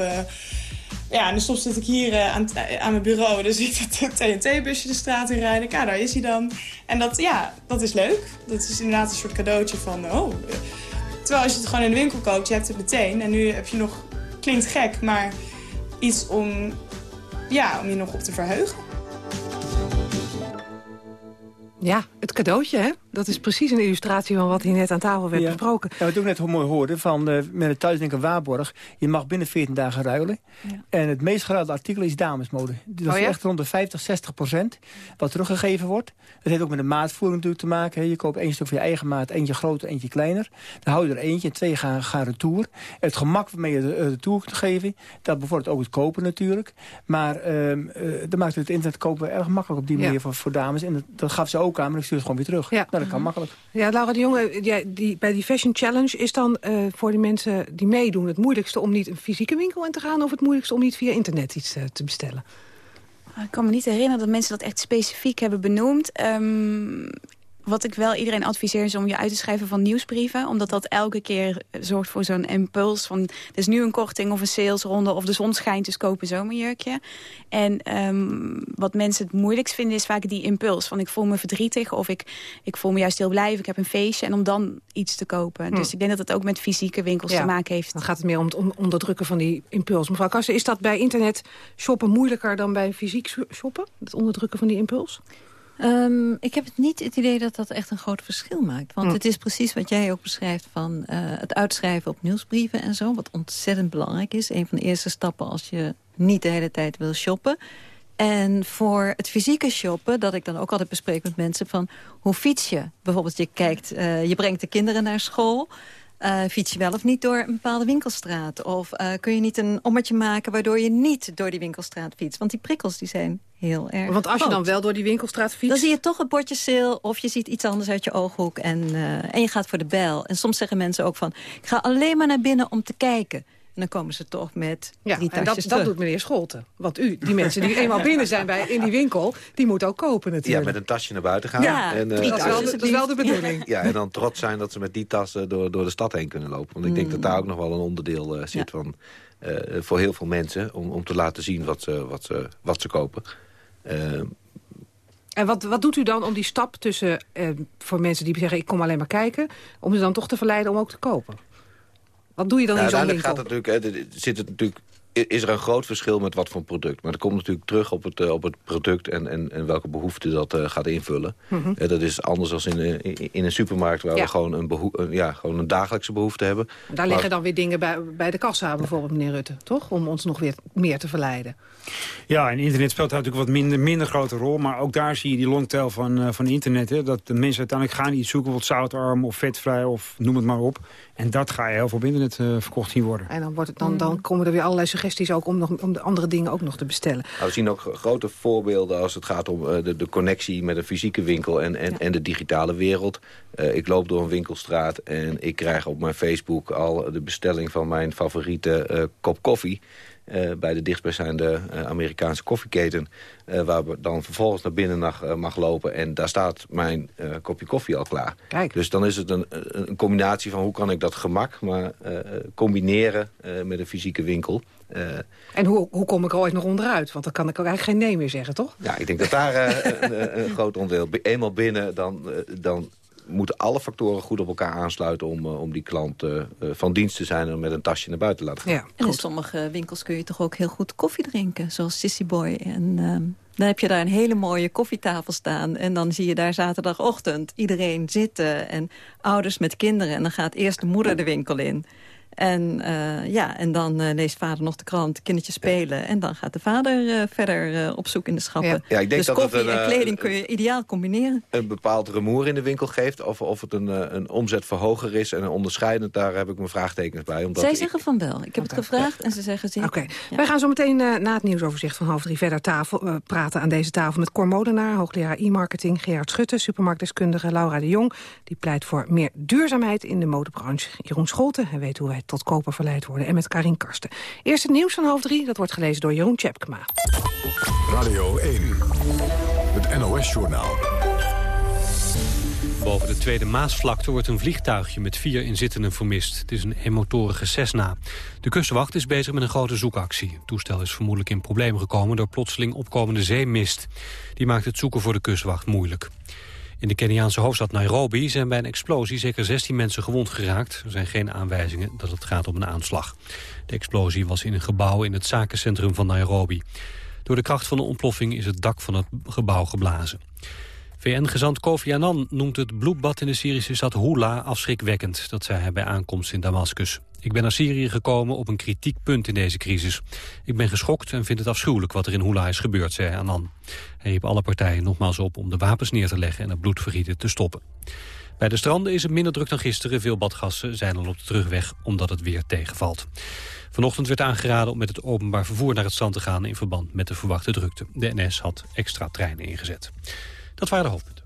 Ja, en soms zit ik hier uh, aan, aan, mijn bureau. Zie ik het TNT-busje de straat in rijden. Ja, daar is hij dan. En dat, ja, dat is leuk. Dat is inderdaad een soort cadeautje van... Oh. Terwijl als je het gewoon in de winkel koopt, je hebt het meteen. En nu heb je nog... Klinkt gek, maar iets om, ja, om je nog op te verheugen. Ja, het cadeautje, hè? Dat is precies een illustratie van wat hier net aan tafel werd ja. besproken. Ja, wat ik ook net mooi hoorde van uh, met het thuisdenken Waarborg... je mag binnen 14 dagen ruilen. Ja. En het meest geruilde artikel is damesmode. Dat oh, is echt rond de 50, 60 procent wat teruggegeven wordt. Dat heeft ook met de maatvoering natuurlijk te maken. Hè. Je koopt één stuk van je eigen maat, eentje groter, eentje kleiner. Dan hou je er eentje en twee gaan, gaan retour. Het gemak waarmee je de retour kunt geven... dat bevordert ook het kopen natuurlijk. Maar uh, uh, dat maakt het internet kopen erg makkelijk op die manier voor, voor dames. En dat, dat gaf ze ook aan, maar ik stuur het gewoon weer terug. Ja. Dat kan makkelijk. Ja, Laura de Jonge, ja, die, bij die Fashion Challenge is dan uh, voor die mensen die meedoen... het moeilijkste om niet een fysieke winkel in te gaan... of het moeilijkste om niet via internet iets uh, te bestellen? Ik kan me niet herinneren dat mensen dat echt specifiek hebben benoemd. Um, wat ik wel iedereen adviseer is om je uit te schrijven van nieuwsbrieven. Omdat dat elke keer zorgt voor zo'n impuls van... er is nu een korting of een salesronde of de zon schijnt, dus kopen zomerjurkje. En um, wat mensen het moeilijkst vinden is vaak die impuls. Van ik voel me verdrietig of ik, ik voel me juist heel blij of ik heb een feestje. En om dan iets te kopen. Hm. Dus ik denk dat het ook met fysieke winkels ja, te maken heeft. Dan gaat het meer om het onderdrukken van die impuls. Mevrouw Kassen, is dat bij internet shoppen moeilijker dan bij fysiek shoppen? Het onderdrukken van die impuls? Um, ik heb het niet het idee dat dat echt een groot verschil maakt. Want hm. het is precies wat jij ook beschrijft van uh, het uitschrijven op nieuwsbrieven en zo. Wat ontzettend belangrijk is. Een van de eerste stappen als je niet de hele tijd wil shoppen. En voor het fysieke shoppen, dat ik dan ook altijd bespreek met mensen van... hoe fiets je? Bijvoorbeeld je kijkt, uh, je brengt de kinderen naar school... Uh, fiets je wel of niet door een bepaalde winkelstraat? Of uh, kun je niet een ommetje maken waardoor je niet door die winkelstraat fietst? Want die prikkels die zijn heel erg Want als groot. je dan wel door die winkelstraat fietst... Dan zie je toch het bordje sale of je ziet iets anders uit je ooghoek en, uh, en je gaat voor de bel. En soms zeggen mensen ook van, ik ga alleen maar naar binnen om te kijken. En dan komen ze toch met ja, drie en dat, dat doet meneer Scholten. Want u, die mensen die eenmaal binnen zijn bij, in die winkel... die moeten ook kopen natuurlijk. Ja, met een tasje naar buiten gaan. Ja, en, uh, dat, is wel de, dat is wel de bedoeling. Ja, en dan trots zijn dat ze met die tassen door, door de stad heen kunnen lopen. Want ik denk mm. dat daar ook nog wel een onderdeel uh, zit ja. van... Uh, voor heel veel mensen, om, om te laten zien wat ze, wat ze, wat ze kopen. En wat, wat doet u dan om die stap tussen, voor mensen die zeggen... ik kom alleen maar kijken, om ze dan toch te verleiden om ook te kopen? Wat doe je dan nou, in zo'n winkel? Gaat het natuurlijk, hè, zit het natuurlijk, is er een groot verschil met wat voor product. Maar dat komt natuurlijk terug op het, uh, op het product en, en, en welke behoefte dat uh, gaat invullen. Mm -hmm. uh, dat is anders dan in, in, in, een supermarkt waar ja. we gewoon een, behoef, ja, gewoon een dagelijkse behoefte hebben. Daar maar, liggen dan weer dingen bij, bij de kassa bijvoorbeeld, meneer Rutte, toch? Om ons nog weer meer te verleiden. Ja, en internet speelt daar natuurlijk wat minder, minder grote rol. Maar ook daar zie je die longtail van, uh, van internet. Hè, dat de mensen uiteindelijk gaan iets zoeken, wat zoutarm of vetvrij of noem het maar op. En dat ga je heel veel op internet uh, verkocht zien worden. En dan, wordt het dan, dan komen er weer allerlei suggesties ook om, nog, om de andere dingen ook nog te bestellen. Nou, we zien ook grote voorbeelden als het gaat om uh, de, de connectie met een fysieke winkel en, en, ja. en de digitale wereld. Uh, ik loop door een winkelstraat en ik krijg op mijn Facebook al de bestelling van mijn favoriete kop koffie. Uh, bij de dichtstbijzijnde uh, Amerikaanse koffieketen... Uh, waar we dan vervolgens naar binnen mag, mag lopen... en daar staat mijn kopje koffie al klaar. Kijk. Dus dan is het een, een combinatie van hoe kan ik dat gemak... maar combineren met een fysieke winkel. en hoe, hoe kom ik er ooit nog onderuit? Want dan kan ik ook eigenlijk geen nee meer zeggen, toch? Ja, ik denk dat daar een, een, groot onderdeel... eenmaal binnen, dan... dan moeten alle factoren goed op elkaar aansluiten... om, om die klant van dienst te zijn en met een tasje naar buiten te laten gaan. Ja, en in sommige winkels kun je toch ook heel goed koffie drinken, zoals Sissy Boy. En ehm, dan heb je daar een hele mooie koffietafel staan. En dan zie je daar zaterdagochtend iedereen zitten. En ouders met kinderen. En dan gaat eerst de moeder de winkel in. En, uh, ja, en dan uh, leest vader nog de krant, kindertjes spelen. En dan gaat de vader uh, verder op zoek in de schappen. Ja. Ja, ik denk dus dat koffie het een, en kleding kun je ideaal combineren. Een bepaald rumoer in de winkel geeft. Of, of het een, een omzetverhoger is en een onderscheidend. Daar heb ik mijn vraagtekens bij. Omdat Zij ik... zeggen van wel. Ik heb het gevraagd en ze zeggen zeker. Oké, wij gaan zo meteen na het nieuwsoverzicht van half drie verder tafel, praten aan deze tafel met Cor Modenaar, hoogleraar e-marketing, Gerard Schutte, supermarktdeskundige Laura de Jong. Die pleit voor meer duurzaamheid in de modebranche. Jeroen Scholten, hij weet hoe wij tot koper verleid worden. En met Karin Karsten. Eerst het nieuws van half drie, dat wordt gelezen door Jeroen Tjepkema. Radio 1, het NOS-journaal. Boven de Tweede Maasvlakte wordt een vliegtuigje met vier inzittenden vermist. Het is een eenmotorige Cessna. De kustwacht is bezig met een grote zoekactie. Het toestel is vermoedelijk in problemen gekomen door plotseling opkomende zeemist. Die maakt het zoeken voor de kustwacht moeilijk. In de Keniaanse hoofdstad Nairobi zijn bij een explosie zeker 16 mensen gewond geraakt. Er zijn geen aanwijzingen dat het gaat om een aanslag. De explosie was in een gebouw in het zakencentrum van Nairobi. Door de kracht van de ontploffing is het dak van het gebouw geblazen. VN-gezant Kofi Annan noemt het bloedbad in de Syrische stad Hula afschrikwekkend. Dat zei hij bij aankomst in Damascus. Ik ben naar Syrië gekomen op een kritiek punt in deze crisis. Ik ben geschokt en vind het afschuwelijk wat er in Hula is gebeurd, zei Annan. Hij riep alle partijen nogmaals op om de wapens neer te leggen en het bloedvergieten te stoppen. Bij de stranden is het minder druk dan gisteren. Veel badgasten zijn al op de terugweg omdat het weer tegenvalt. Vanochtend werd aangeraden om met het openbaar vervoer naar het strand te gaan... in verband met de verwachte drukte. De NS had extra treinen ingezet. Dat waren de hoofdpunten.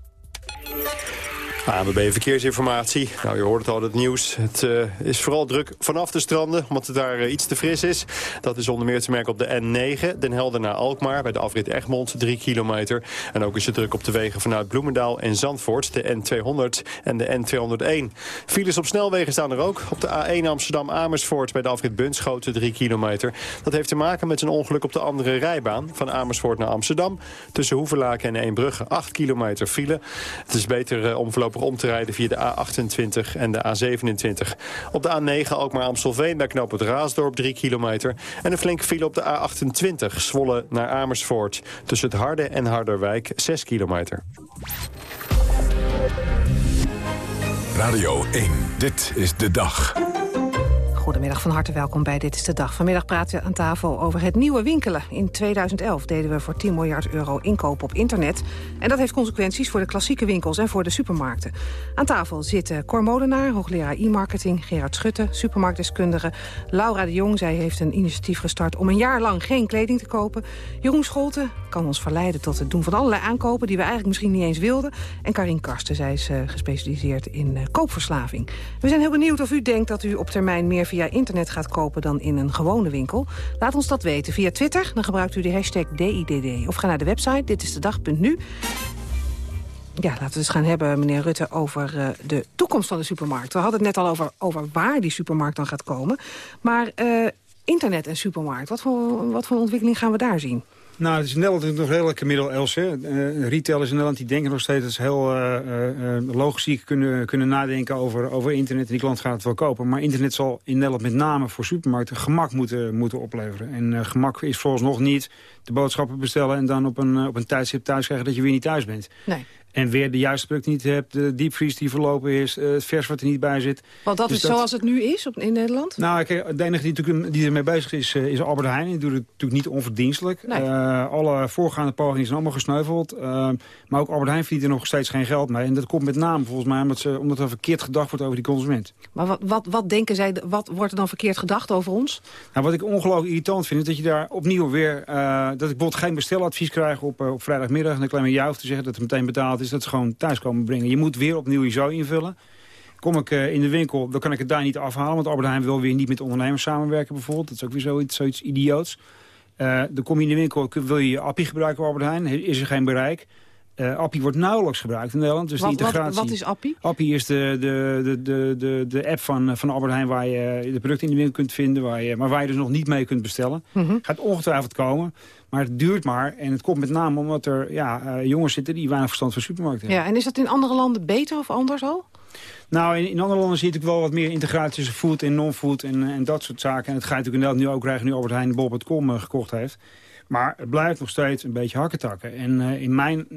ANWB Verkeersinformatie. Nou, je hoort het al het nieuws. Het uh, is vooral druk vanaf de stranden, omdat het daar uh, iets te fris is. Dat is onder meer te merken op de N9, Den Helder naar Alkmaar... bij de afrit Egmond, 3 kilometer. En ook is het druk op de wegen vanuit Bloemendaal en Zandvoort... de N200 en de N201. Files op snelwegen staan er ook. Op de A1 Amsterdam-Amersfoort bij de afrit Bunschoten, 3 kilometer. Dat heeft te maken met een ongeluk op de andere rijbaan... van Amersfoort naar Amsterdam. Tussen Hoevelaken en Eembrugge, 8 kilometer file. Het is beter uh, om voorlopig om te rijden via de A28 en de A27. Op de A9 ook maar Amstelveen bij knoop het Raasdorp 3 kilometer. En een flinke file op de A28 Zwolle naar Amersfoort. Tussen het Harde en Harderwijk 6 kilometer. Radio 1, dit is de dag. Goedemiddag, van harte welkom bij Dit is de Dag. Vanmiddag praten we aan tafel over het nieuwe winkelen. In 2011 deden we voor 10 miljard euro inkoop op internet. En dat heeft consequenties voor de klassieke winkels en voor de supermarkten. Aan tafel zitten Cor Molenaar, hoogleraar e-marketing... Gerard Schutte, supermarktdeskundige. Laura de Jong, zij heeft een initiatief gestart... om een jaar lang geen kleding te kopen. Jeroen Scholten kan ons verleiden tot het doen van allerlei aankopen... die we eigenlijk misschien niet eens wilden. En Karin Karsten, zij is uh, gespecialiseerd in uh, koopverslaving. We zijn heel benieuwd of u denkt dat u op termijn meer via internet gaat kopen dan in een gewone winkel. Laat ons dat weten via Twitter. Dan gebruikt u de hashtag DIDD. Of ga naar de website ditistedag.nu. Ja, laten we eens gaan hebben, meneer Rutte, over uh, de toekomst van de supermarkt. We hadden het net al over, over waar die supermarkt dan gaat komen. Maar uh, internet en supermarkt, wat voor, wat voor ontwikkeling gaan we daar zien? Nou, het is in Nederland nog redelijk middeleeuws. Uh, retailers in Nederland die denken nog steeds... dat ze heel uh, logistiek kunnen, kunnen nadenken over, over internet. En die klant gaat het wel kopen. Maar internet zal in Nederland met name voor supermarkten... gemak moeten, moeten opleveren. En gemak is volgens nog niet de boodschappen bestellen... en dan op een, op een tijdstip thuis krijgen dat je weer niet thuis bent. Nee. En weer de juiste producten niet hebt, de diepvries die verlopen is, het vers wat er niet bij zit. Want dat dus is dat... zoals het nu is op, in Nederland? Nou, kijk, de enige die, natuurlijk, die ermee bezig is, is Albert Heijn. Die doet het natuurlijk niet onverdienstelijk. Nee. Uh, alle voorgaande pogingen zijn allemaal gesneuveld. Uh, maar ook Albert Heijn verdient er nog steeds geen geld mee. En dat komt met name volgens mij omdat, ze, omdat er verkeerd gedacht wordt over die consument. Maar wat, wat, wat denken zij, wat wordt er dan verkeerd gedacht over ons? Nou, wat ik ongelooflijk irritant vind, is dat je daar opnieuw weer... Uh, dat ik bijvoorbeeld geen besteladvies krijg op, op vrijdagmiddag... en dan klein met jou te zeggen dat het meteen betaald is... dat ze gewoon thuis komen brengen. Je moet weer opnieuw je zo invullen. Kom ik uh, in de winkel, dan kan ik het daar niet afhalen. Want Albert Heijn wil weer niet met ondernemers samenwerken bijvoorbeeld. Dat is ook weer zoiets, zoiets idioots. Uh, dan kom je in de winkel, wil je je appie gebruiken Albert Heijn. Is er geen bereik. Uh, Appie wordt nauwelijks gebruikt in Nederland. Dus wat, die integratie... Wat, wat is Appie? Appie is de, de, de, de, de, de app van, van Albert Heijn waar je de producten in de winkel kunt vinden. Waar je, maar waar je dus nog niet mee kunt bestellen. Mhm. Gaat ongetwijfeld komen. Maar het duurt maar. En het komt met name omdat er ja, uh, jongens zitten die weinig verstand van supermarkten hebben. Ja, en is dat in andere landen beter of anders al? Nou, in, in andere landen zie je natuurlijk wel wat meer integratie tussen food en non-food en, en dat soort zaken. En het ga je natuurlijk inderdaad nu ook krijgen nu Albert Heijn bol.com uh, gekocht heeft. Maar het blijft nog steeds een beetje hakketakken. En uh, in mijn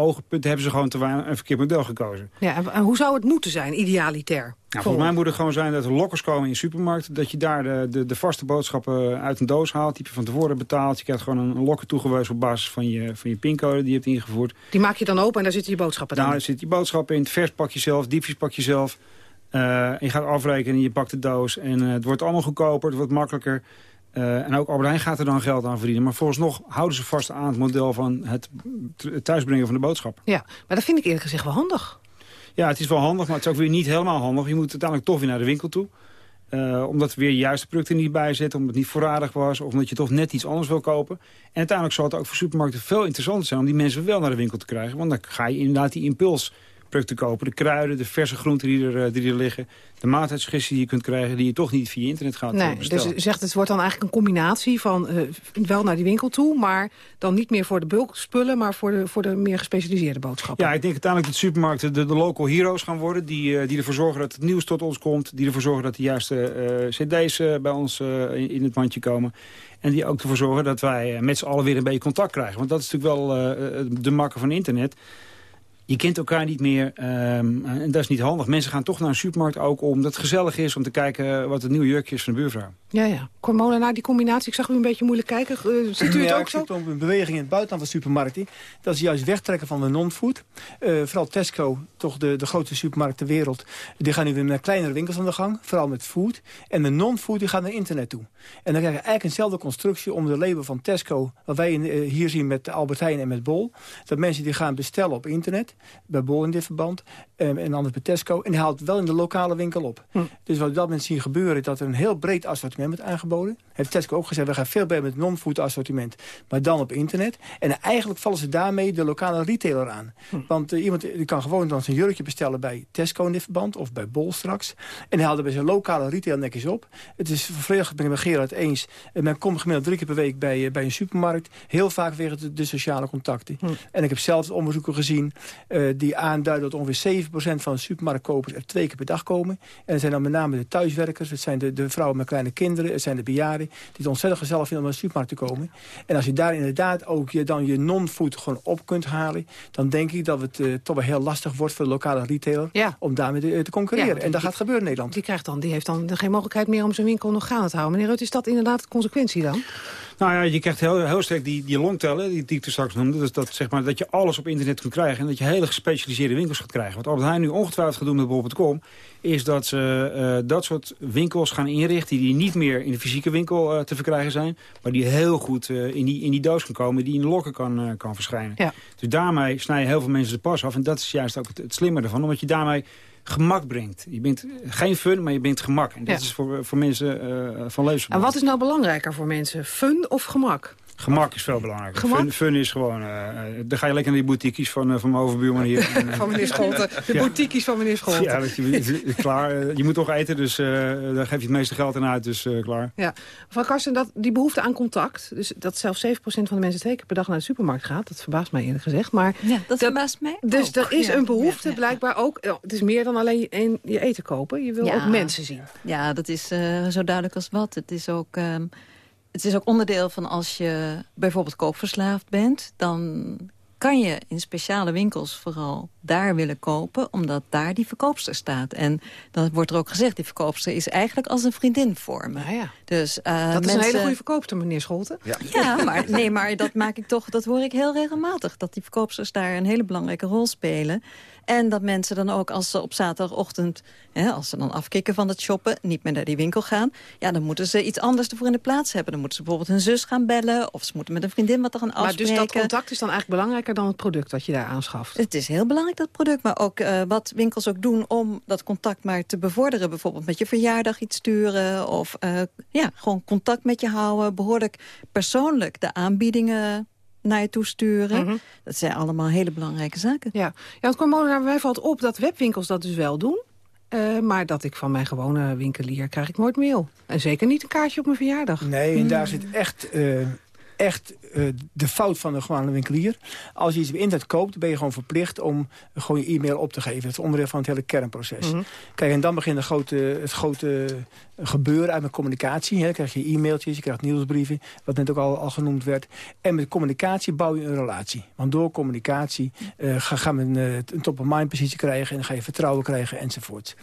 oogpunt hebben ze gewoon te weinig een verkeerd model gekozen. Ja, en hoe zou het moeten zijn, idealitair? Nou, volgens mij moet het gewoon zijn dat er lokkers komen in de supermarkt. Dat je daar de, de, de vaste boodschappen uit een doos haalt. Die je van tevoren betaalt. Je krijgt gewoon een, een lokker toegewezen op basis van je, van je pincode die je hebt ingevoerd. Die maak je dan open en daar zitten je boodschappen in? Nou, daar zitten je boodschappen in. Het vers pak je zelf, diepjes pak je zelf. Uh, je gaat afrekenen en je pakt de doos. En uh, het wordt allemaal goedkoper, het wordt makkelijker. Uh, en ook Albert gaat er dan geld aan verdienen. Maar volgens nog houden ze vast aan het model van het thuisbrengen van de boodschap. Ja, maar dat vind ik eerlijk gezegd wel handig. Ja, het is wel handig, maar het is ook weer niet helemaal handig. Je moet uiteindelijk toch weer naar de winkel toe. Uh, omdat er weer juiste producten niet bij zitten, omdat het niet voorradig was... of omdat je toch net iets anders wil kopen. En uiteindelijk zal het ook voor supermarkten veel interessanter zijn... om die mensen wel naar de winkel te krijgen. Want dan ga je inderdaad die impuls kopen. De kruiden, de verse groenten die er, die er liggen. De maaltijdsgestie die je kunt krijgen... die je toch niet via internet gaat nee, bestellen. Dus u zegt het wordt dan eigenlijk een combinatie van... Uh, wel naar die winkel toe, maar dan niet meer voor de bulkspullen... maar voor de, voor de meer gespecialiseerde boodschappen. Ja, ik denk uiteindelijk dat supermarkten de, de local heroes gaan worden... Die, die ervoor zorgen dat het nieuws tot ons komt. Die ervoor zorgen dat de juiste uh, cd's bij ons in, in het mandje komen. En die ook ervoor zorgen dat wij met z'n allen weer een beetje contact krijgen. Want dat is natuurlijk wel de makker van internet je kent elkaar niet meer um, en dat is niet handig. Mensen gaan toch naar een supermarkt ook omdat het gezellig is... om te kijken wat het nieuwe jurkje is van de buurvrouw. Ja, ja. Cormona, naar die combinatie, ik zag u een beetje moeilijk kijken. Uh, ziet u het ja, ook zo? Ik een beweging in het buitenland van supermarkten. Dat is juist wegtrekken van de non-food. Uh, vooral Tesco, toch de, de grootste supermarkt ter wereld. Die gaan nu weer naar kleinere winkels aan de gang. Vooral met food. En de non-food die gaan naar internet toe. En dan krijg je eigenlijk eenzelfde constructie om de label van Tesco... wat wij in, uh, hier zien met Albert Heijn en met Bol. Dat mensen die gaan bestellen op internet bij Bol in dit verband. Um, en anders bij Tesco. En die haalt wel in de lokale winkel op. Hm. Dus wat we dat mensen zien gebeuren... dat er een heel breed assortiment wordt aangeboden. Heeft Tesco ook gezegd, we gaan veel beter met non-food assortiment. Maar dan op internet. En eigenlijk vallen ze daarmee de lokale retailer aan. Hm. Want uh, iemand die kan gewoon dan zijn jurkje bestellen bij Tesco in dit verband. Of bij Bol straks. En hij haalt er bij zijn lokale retail netjes op. Het is volledig ben ik met Gerard eens. Uh, men komt gemiddeld drie keer per week bij, uh, bij een supermarkt. Heel vaak weer de, de sociale contacten. Hm. En ik heb zelf onderzoeken gezien... die aanduiden dat ongeveer 7% van de supermarktkopers er twee keer per dag komen. En dat zijn dan met name de thuiswerkers, het zijn de, de vrouwen met kleine kinderen, het zijn de bejaarden, die het ontzettend gezellig vinden om naar de supermarkt te komen. En als je daar inderdaad ook je, dan je non-food gewoon op kunt halen, dan denk ik dat het uh, toch wel heel lastig wordt voor de lokale retailer ja. om daarmee te, te concurreren. Ja, en dat die, gaat gebeuren in Nederland. Die, krijgt dan, die heeft dan geen mogelijkheid meer om zijn winkel nog gaande te houden. Meneer Rut, is dat inderdaad de consequentie dan? Nou ja, je krijgt heel, heel sterk die, die longtellen, die, die ik er straks noemde. Dus dat, zeg maar, dat je alles op internet kunt krijgen. En dat je hele gespecialiseerde winkels gaat krijgen. Wat Albert Heijn nu ongetwijfeld gaat doen met bol.com... is dat ze uh, dat soort winkels gaan inrichten... die niet meer in de fysieke winkel uh, te verkrijgen zijn... maar die heel goed uh, in, die, in die doos kan komen... die in de lokken kan, kan verschijnen. Ja. Dus daarmee snij je heel veel mensen de pas af. En dat is juist ook het, het slimme ervan. Omdat je daarmee gemak brengt. Je bent geen fun, maar je brengt gemak. En dat Ja. is voor, voor mensen uh, van levensbelang. En wat is nou belangrijker voor mensen? Fun of gemak? Gemak is veel belangrijker. Gemak? Fun, fun is gewoon... Uh, dan ga je lekker naar die boutiques van, uh, van mijn overbuurman hier. Van meneer Scholten. De Ja. boutiques van meneer Scholten. Ja, dat je, klaar. Je moet toch eten, dus uh, daar geef je het meeste geld aan uit. Dus uh, klaar. Ja. Mevrouw Karsten, dat, die behoefte aan contact... dus dat zelfs 7% van de mensen twee keer per dag naar de supermarkt gaat... dat verbaast mij eerlijk gezegd. Maar Ja, dat verbaast mij Dus ook. er is Ja, een behoefte ja, ja. blijkbaar ook... oh, Het is meer dan alleen je, eten kopen. Je wil Ja. ook mensen zien. Ja, dat is eh, zo duidelijk als wat. Het is ook... ehm, het is ook onderdeel van als je bijvoorbeeld koopverslaafd bent... dan kan je in speciale winkels vooral daar willen kopen... omdat daar die verkoopster staat. En dan wordt er ook gezegd... die verkoopster is eigenlijk als een vriendin voor me. Nou ja. Dus, eh, Dat is een hele goede verkoopster, meneer Scholten. Ja, maar, nee, maar dat maak ik toch, dat hoor ik heel regelmatig. Dat die verkoopsters daar een hele belangrijke rol spelen. En dat mensen dan ook als ze op zaterdagochtend, hè, als ze dan afkicken van het shoppen, niet meer naar die winkel gaan. Ja, dan moeten ze iets anders ervoor in de plaats hebben. Dan moeten ze bijvoorbeeld hun zus gaan bellen. Of ze moeten met een vriendin wat er gaan Maar afspreken. dus dat contact is dan eigenlijk belangrijker dan het product dat je daar aanschaft. Het is heel belangrijk, dat product. Maar ook eh, wat winkels ook doen om dat contact maar te bevorderen. Bijvoorbeeld met je verjaardag iets sturen. Of eh, ja, gewoon contact met je houden. Behoorlijk persoonlijk de aanbiedingen naar je toe sturen. Mhm. Dat zijn allemaal hele belangrijke zaken. Ja, ja het kwam naar mij valt op dat webwinkels dat dus wel doen. Uh, maar dat ik van mijn gewone winkelier krijg ik nooit mail. En zeker niet een kaartje op mijn verjaardag. Nee, en daar zit echt... Uh, echt uh, de fout van de gewone winkelier. Als je iets op internet koopt, ben je gewoon verplicht om gewoon je e-mail op te geven. Het is onderdeel van het hele kernproces. Mm Kijk, en dan begint de grote, het grote gebeuren uit mijn communicatie. Hè. Dan krijg je e-mailtjes, je krijgt nieuwsbrieven, wat net ook al, al genoemd werd. En met communicatie bouw je een relatie. Want door communicatie uh, gaan we een, eh, een top-of-mind positie krijgen... en dan ga je vertrouwen krijgen enzovoort.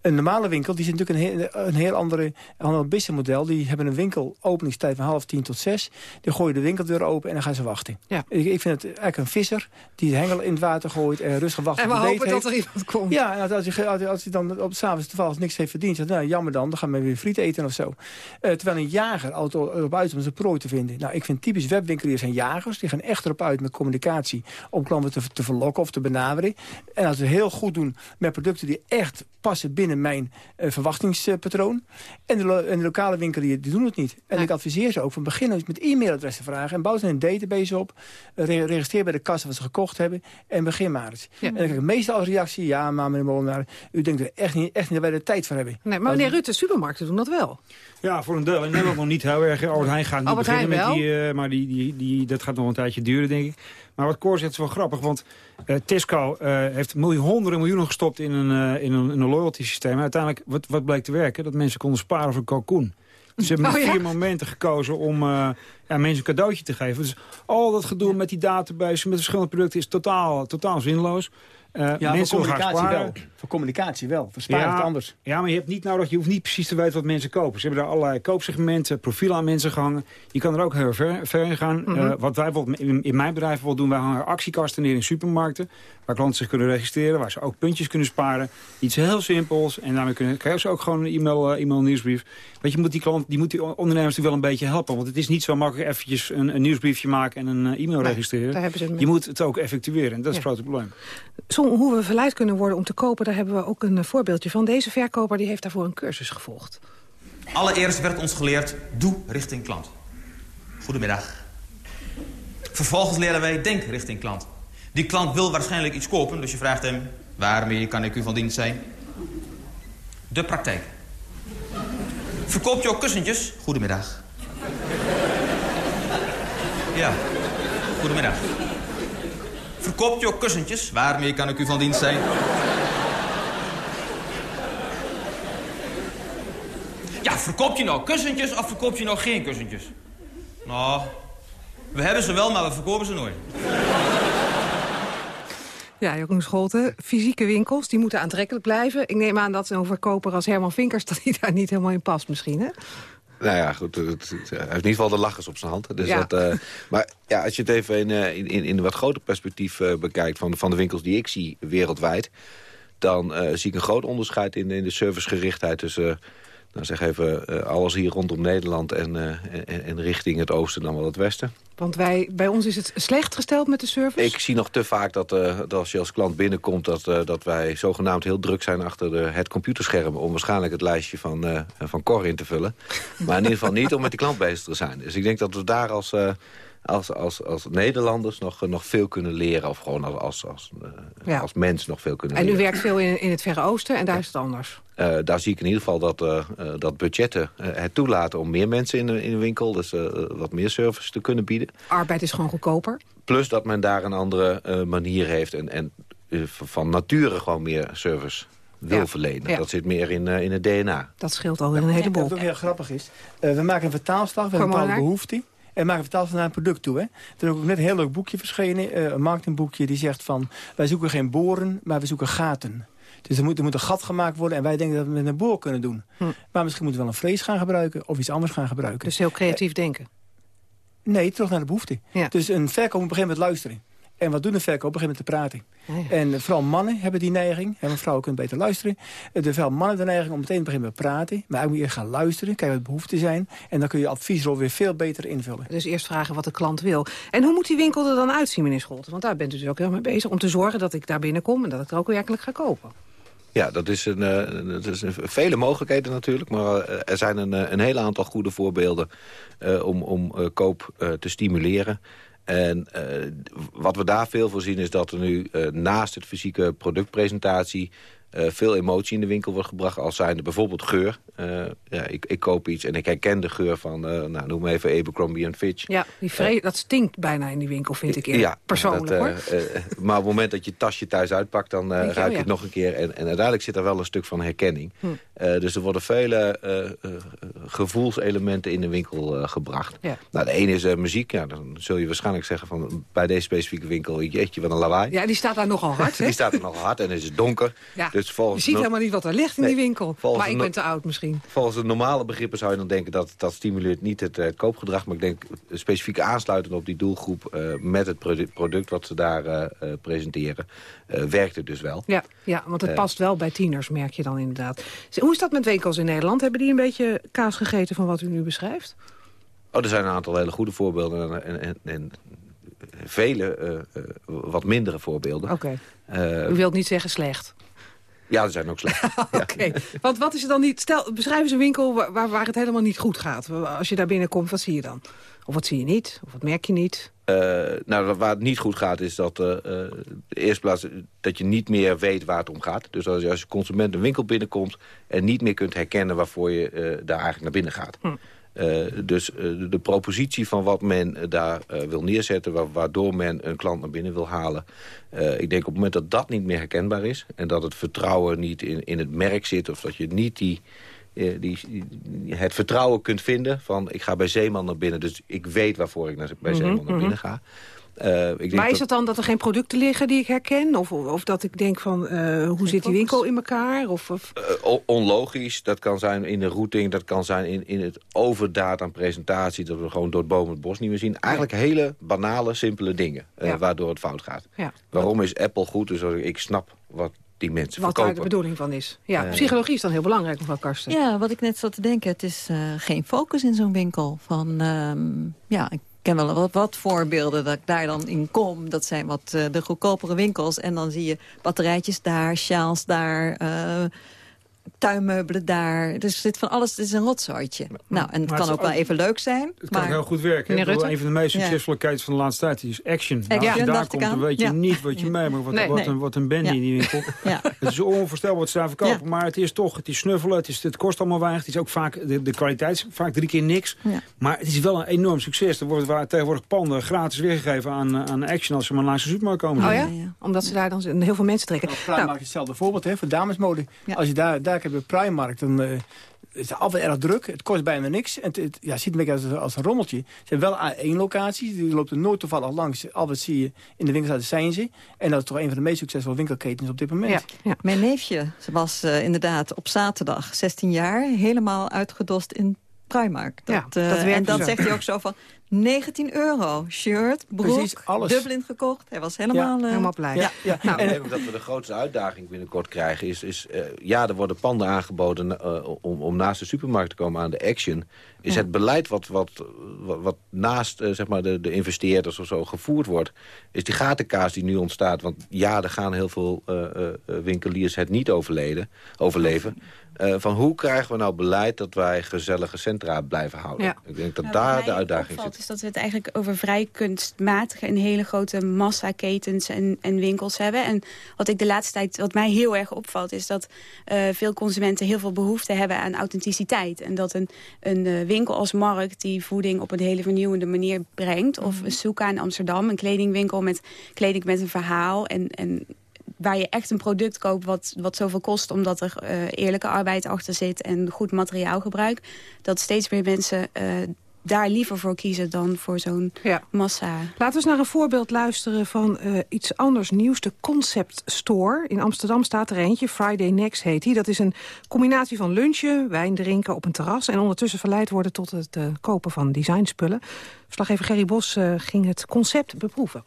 Een normale winkel, die is natuurlijk een heel, een heel andere, ander businessmodel. Die hebben een winkel openingstijd van half tien tot zes. Die gooien de winkeldeur open en dan gaan ze wachten. Ja. Ik, ik vind het eigenlijk een visser die de hengel in het water gooit... en rustig wacht en we hopen dat er iemand komt. Ja, en als hij, als hij dan op s'avonds toevallig niks heeft verdiend... zegt, nou, jammer dan, dan gaan we weer friet eten of zo. Uh, terwijl een jager altijd erop uit om zijn prooi te vinden. Nou, ik vind typisch webwinkeliers zijn jagers. Die gaan echt erop uit met communicatie om klanten te, te verlokken of te benaderen. En als ze heel goed doen met producten die echt passen binnen mijn uh, verwachtingspatroon. En de, en de, lokale winkelier die doen het niet. En ik adviseer ze ook van beginnen met e-mailadressen vragen. En bouw ze een database op. registreer bij de kassa wat ze gekocht hebben. En begin maar eens. En dan krijg ik meestal als reactie. Ja, maar meneer Molenaar, u denkt er echt niet, echt niet dat wij er tijd voor hebben. Nee, maar meneer Rutte, supermarkten doen dat wel. Ja, voor een deel. En Nederland nog niet heel erg. Albert Heijn gaat niet Albert beginnen met die... Uh, maar die, die, die, dat gaat nog een tijdje duren, denk ik. Maar wat Cor zegt is wel grappig, want uh, Tesco uh, heeft miljoen, honderden miljoenen gestopt in een, in een, in een loyalty systeem. uiteindelijk, wat, wat bleek te werken? Dat mensen konden sparen voor een kalkoen. Ze hebben oh, vier momenten gekozen om ja, mensen een cadeautje te geven. Dus al dat gedoe met die database, met verschillende producten... is totaal, totaal zinloos. Uh, ja, mensen communicatie wel. Voor communicatie wel. Voor sparen ja, anders. Ja, maar je hebt niet nodig. Je hoeft niet precies te weten wat mensen kopen. Ze hebben daar allerlei koopsegmenten, profielen aan mensen gehangen. Je kan er ook heel ver, ver in gaan. Mm -hmm. uh, wat wij bijvoorbeeld in, in mijn bedrijf wel doen, wij hangen actiekasten neer in supermarkten. Waar klanten zich kunnen registreren, waar ze ook puntjes kunnen sparen. Iets heel simpels. En daarmee kunnen, krijgen ze ook gewoon een e-mail, uh, e-mail nieuwsbrief. Weet je, moet die klant, die moet die ondernemers natuurlijk wel een beetje helpen. Want het is niet zo makkelijk eventjes een, een nieuwsbriefje maken en een e-mail nee, registreren. Je moet het ook effectueren. En dat is ja. het grote probleem. Zo, hoe we verleid kunnen worden om te kopen, daar hebben we ook een voorbeeldje van. Deze verkoper die heeft daarvoor een cursus gevolgd. Allereerst werd ons geleerd, doe richting klant. Goedemiddag. Vervolgens leren wij, denk richting klant. Die klant wil waarschijnlijk iets kopen, dus je vraagt hem... waarmee kan ik u van dienst zijn? De praktijk. Verkoopt je ook kussentjes? Goedemiddag. Ja, goedemiddag. Verkoopt je ook kussentjes? Waarmee kan ik u van dienst zijn? Verkoop je nou kussentjes of verkoop je nou geen kussentjes? Nou, we hebben ze wel, maar we verkopen ze nooit. Ja, Jeroen Scholten, fysieke winkels, die moeten aantrekkelijk blijven. Ik neem aan dat zo'n verkoper als Herman Vinkers... dat hij daar niet helemaal in past misschien, hè? Nou ja, goed. Het, het, hij heeft in ieder geval de lachers op zijn hand. Dus ja. dat, uh, maar ja, als je het even in, uh, in, in een wat groter perspectief uh, bekijkt... Van, van de winkels die ik zie wereldwijd... dan zie ik een groot onderscheid in, in de servicegerichtheid tussen nou zeg even, uh, alles hier rondom Nederland en, uh, en, en, richting het oosten dan wel het westen. Want wij, bij ons is het slecht gesteld met de service? Ik zie nog te vaak dat, uh, dat als je als klant binnenkomt... dat, dat wij zogenaamd heel druk zijn achter de, het computerscherm... om waarschijnlijk het lijstje van, van Cor in te vullen. Maar in ieder geval niet om met die klant bezig te zijn. Dus ik denk dat we daar als als, als, als Nederlanders nog, nog veel kunnen leren. Of gewoon als, als, als, uh, ja. als mens nog veel kunnen en leren. En u werkt veel in, in het Verre Oosten en daar ja. is het anders? Uh, daar zie ik in ieder geval dat, uh, dat budgetten het toelaten om meer mensen in de, in de winkel... dus wat meer service te kunnen bieden. Arbeid is gewoon goedkoper? Plus dat men daar een andere manier heeft en, en van nature gewoon meer service wil ja. verlenen. Ja. Dat zit meer in, in het DNA. Dat scheelt al een heleboel. Wat ook heel grappig is, we maken een vertaalslag, we hebben een bepaalde behoefte en maken vertaald naar een product toe. Hè. Er is ook net een heel leuk boekje verschenen, uh, een marketingboekje... die zegt van, wij zoeken geen boren, maar we zoeken gaten. Dus er moet, er moet een gat gemaakt worden en wij denken dat we het met een boor kunnen doen. Hm. Maar misschien moeten we wel een vlees gaan gebruiken of iets anders gaan gebruiken. Dus heel creatief denken? Nee, terug naar de behoefte. Ja. Dus een verkoop moet beginnen met luisteren. En wat doen de verkoop? Beginnen met te praten. Oh. En vooral mannen hebben die neiging. En vrouwen kunnen beter luisteren. De veel mannen de neiging om meteen te beginnen met praten. Maar eigenlijk moet je eerst gaan luisteren. Kijken wat de behoeften zijn. En dan kun je adviesrol weer veel beter invullen. Dus eerst vragen wat de klant wil. En hoe moet die winkel er dan uitzien, meneer Scholten? Want daar bent u dus ook heel mee bezig. Om te zorgen dat ik daar binnenkom en dat ik er ook werkelijk ga kopen. Ja, dat is, een, uh, dat is een, vele mogelijkheden natuurlijk. Maar uh, er zijn een, een heel aantal goede voorbeelden uh, om, om koop te stimuleren. En wat we daar veel voor zien is dat er nu naast het fysieke productpresentatie... Uh, veel emotie in de winkel wordt gebracht. Als zijnde bijvoorbeeld geur. Uh, ja, ik, ik, koop iets en ik herken de geur van, uh, nou, noem maar even Abercrombie Fitch. Ja, die vre dat stinkt bijna in die winkel, vind ik eerlijk. Ja, persoonlijk dat, hoor. maar op het moment dat je tasje thuis uitpakt, dan ruik je, oh, ja. het nog een keer. En, en, uiteindelijk zit er wel een stuk van herkenning. Hm. dus er worden vele gevoelselementen in de winkel gebracht. Ja. Nou, de ene is muziek. Ja, dan zul je waarschijnlijk zeggen van bij deze specifieke winkel, jeetje, wat een lawaai. Ja, die staat daar nogal hard, die staat er nogal hard en het is donker. Ja. Dus je ziet helemaal niet wat er ligt in die winkel. Maar ik ben te oud misschien. Volgens de normale begrippen zou je dan denken dat dat stimuleert niet het, het koopgedrag. Maar ik denk specifiek aansluitend op die doelgroep uh, met het product wat ze daar uh, uh, presenteren. werkt het dus wel. Ja, ja want het past wel bij tieners, merk je dan inderdaad. Hoe is dat met winkels in Nederland? Hebben die een beetje kaas gegeten van wat u nu beschrijft? Oh, er zijn een aantal hele goede voorbeelden en, en, en vele wat mindere voorbeelden. Oké. Okay. u wilt niet zeggen slecht? Ja, ze zijn ook slecht. Oké, want wat is er dan niet... Stel, beschrijf eens een winkel waar, waar het helemaal niet goed gaat. Als je daar binnenkomt, wat zie je dan? Of wat zie je niet? Of wat merk je niet? Uh, nou, waar het niet goed gaat is dat uh, de eerste plaats dat je niet meer weet waar het om gaat. Dus als je als consument een winkel binnenkomt en niet meer kunt herkennen waarvoor je uh, daar eigenlijk naar binnen gaat. Hm. Uh, dus uh, de propositie van wat men daar uh, wil neerzetten... Wa waardoor men een klant naar binnen wil halen. ik denk op het moment dat dat niet meer herkenbaar is... en dat het vertrouwen niet in, in het merk zit... of dat je niet die, die, het vertrouwen kunt vinden van... ik ga bij Zeeman naar binnen, dus ik weet waarvoor ik naar, bij mhm, Zeeman mm -hmm, naar binnen ga... Uh, ik denk maar is het dan dat er geen producten liggen die ik herken? Of, of dat ik denk van, uh, hoe zit die winkel in elkaar? Of, of... Uh, onlogisch, dat kan zijn in de routing, dat kan zijn in, in het overdaad aan presentatie... dat we gewoon door het boom het bos niet meer zien. Eigenlijk ja. hele banale, simpele dingen, ja. waardoor het fout gaat. Ja. Waarom is Apple goed? Dus ik snap wat die mensen wat verkopen. daar de bedoeling van is. Ja, psychologie is dan heel belangrijk, mevrouw Karsten. Ja, wat ik net zat te denken, het is geen focus in zo'n winkel. Van, um, ja, ik ken wel wat, wat, voorbeelden dat ik daar dan in kom. Dat zijn wat uh, de goedkopere winkels. En dan zie je batterijtjes daar, sjaals daar... Uh, tuinmeubelen daar. Dus zit van alles, het is een rotzooitje. nou, en het kan ook wel even leuk zijn. Het kan heel goed werken. Bedoel, een van de meest succesvolle ja. van de laatste tijd is Action. Nou, als je daar komt, dan weet je ja. niet wat je mee, maar wat, nee, wat, nee. Een, wat een in die winkel. Het is onvoorstelbaar wat ze daar verkopen, maar het is toch, het is snuffelen, het, is, het kost allemaal weinig. Het is ook vaak, de, de kwaliteit is vaak drie keer niks. Maar het is wel een enorm succes. Er wordt waar, tegenwoordig panden gratis weergegeven aan, aan Action als ze maar naar de supermarkt komen. Oh ja? Omdat ze daar dan heel veel mensen trekken. Primark nou. is hetzelfde voorbeeld hè, voor damesmode. Als je daar, daar heb je Primark, dan uh, is het altijd erg druk. Het kost bijna niks. En het, ja, ziet beetje als, een rommeltje. Ze hebben wel één locaties. Die loopt er nooit toevallig langs. Altijd zie je in de winkels zijn ze. En dat is toch een van de meest succesvolle winkelketens op dit moment. Ja. Mijn neefje ze was uh, inderdaad op zaterdag 16 jaar helemaal uitgedost in Primark. Dat, ja, dat uh, en dan zegt hij ook zo van... 19 euro. Shirt, broek, Precies, alles. Dublin gekocht. Hij was helemaal, ja, uh, helemaal blij. Ja, ja. Nou, en dat we de grootste uitdaging binnenkort krijgen is... is uh, ja, er worden panden aangeboden uh, om, om naast de supermarkt te komen aan de Action. Is het beleid wat, wat, wat, wat naast zeg maar de, de investeerders of zo gevoerd wordt... is die gatenkaas die nu ontstaat. Want ja, er gaan heel veel winkeliers het niet overleden, overleven... Uh, van hoe krijgen we nou beleid dat wij gezellige centra blijven houden? Ja. Ik denk dat nou, daar de uitdaging opvalt, zit. is dat we het eigenlijk over vrij kunstmatige... en hele grote massaketens en, en winkels hebben. En wat ik de laatste tijd, wat mij heel erg opvalt... is dat uh, veel consumenten heel veel behoefte hebben aan authenticiteit. En dat een, een uh, winkel als Markt die voeding op een hele vernieuwende manier brengt... of mhm. een Soeka in Amsterdam, een kledingwinkel met kleding met een verhaal... en, en waar je echt een product koopt wat, wat zoveel kost... omdat er uh, eerlijke arbeid achter zit en goed materiaalgebruik... dat steeds meer mensen uh, daar liever voor kiezen dan voor zo'n ja. massa. Laten we eens naar een voorbeeld luisteren van uh, iets anders nieuws. De Concept Store. In Amsterdam staat er eentje. Friday Next heet die. Dat is een combinatie van lunchen, wijn drinken op een terras... en ondertussen verleid worden tot het kopen van designspullen. Verslaggever Gerry Bos ging het concept beproeven.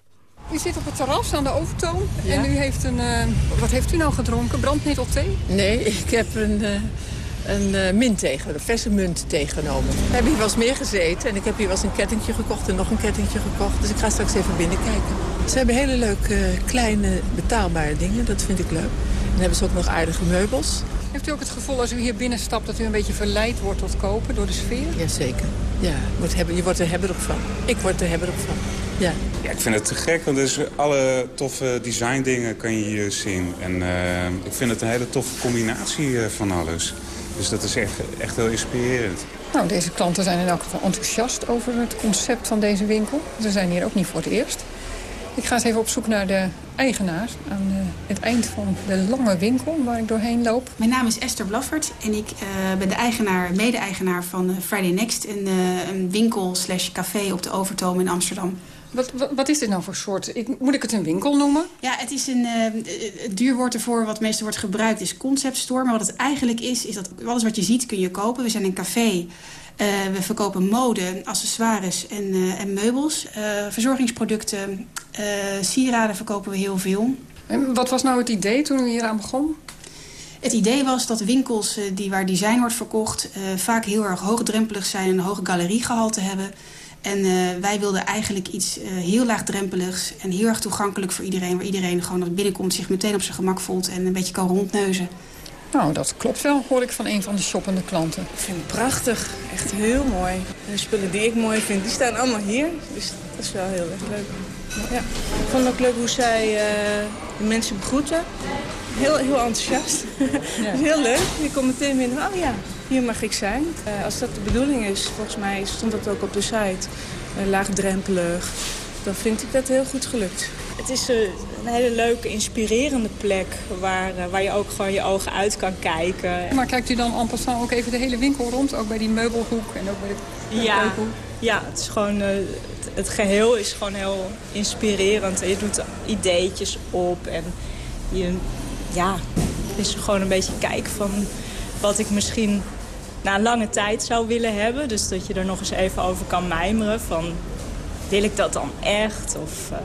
U zit op het terras aan de overtoom en u heeft een... Uh, wat heeft u nou gedronken? Brandnetelthee? Nee, ik heb een, uh, een uh, mint tegen, een verse munt tegenomen. We hebben hier wel eens meer gezeten en ik heb hier wel eens een kettingje gekocht en nog een kettingje gekocht. Dus ik ga straks even binnenkijken. Ze hebben hele leuke, kleine, betaalbare dingen. Dat vind ik leuk. Dan hebben ze ook nog aardige meubels. Heeft u ook het gevoel als u hier binnenstapt dat u een beetje verleid wordt tot kopen door de sfeer? Jazeker. Ja, je wordt, hebben, je wordt er hebberig van. Ik word er hebberig van. Ja. ja, ik vind het te gek, want dus alle toffe design dingen kan je hier zien. En uh, ik vind het een hele toffe combinatie uh, van alles. Dus dat is echt, echt heel inspirerend. Nou, deze klanten zijn in elk geval enthousiast over het concept van deze winkel. Ze zijn hier ook niet voor het eerst. Ik ga eens even op zoek naar de eigenaar aan de, het eind van de lange winkel waar ik doorheen loop. Mijn naam is Esther Blaffert en ik uh, ben de eigenaar, mede-eigenaar van Friday Next. Een, een winkel slash café op de Overtoom in Amsterdam. Wat, wat, wat, is dit nou voor soort? Ik, moet ik het een winkel noemen? Ja, het is een uh, het duur woord ervoor wat meestal wordt gebruikt is concept store. Maar wat het eigenlijk is, is dat alles wat je ziet kun je kopen. We zijn een café. Uh, we verkopen mode, accessoires en, uh, en meubels. verzorgingsproducten, sieraden verkopen we heel veel. En wat was nou het idee toen u hier aan begon? Het idee was dat winkels die waar design wordt verkocht... vaak heel erg hoogdrempelig zijn en een hoge galeriegehalte hebben... En uh, wij wilden eigenlijk iets uh, heel laagdrempeligs en heel erg toegankelijk voor iedereen. Waar iedereen gewoon als binnenkomt zich meteen op zijn gemak voelt en een beetje kan rondneuzen. Nou, dat klopt wel, hoor ik van een van de shoppende klanten. Ik vind het prachtig. Echt heel mooi. De spullen die ik mooi vind, die staan allemaal hier. Dus dat is wel heel erg leuk. Ja. Ik vond het ook leuk hoe zij uh, de mensen begroeten. Heel, heel enthousiast. Ja. heel leuk. Je komt meteen binnen, oh ja, hier mag ik zijn. Uh, als dat de bedoeling is, volgens mij stond dat ook op de site, uh, laagdrempelig, dan vind ik dat heel goed gelukt. Het is uh, een hele leuke, inspirerende plek waar, waar je ook gewoon je ogen uit kan kijken. Maar kijkt u dan en passant ook even de hele winkel rond, ook bij die meubelhoek en ook bij de ja, keukenhoek? Ja, het, is gewoon, het, het geheel is gewoon heel inspirerend. En je doet ideetjes op en je, ja, het is gewoon een beetje kijken van wat ik misschien na lange tijd zou willen hebben. Dus dat je er nog eens even over kan mijmeren van... wil ik dat dan echt? Of, uh,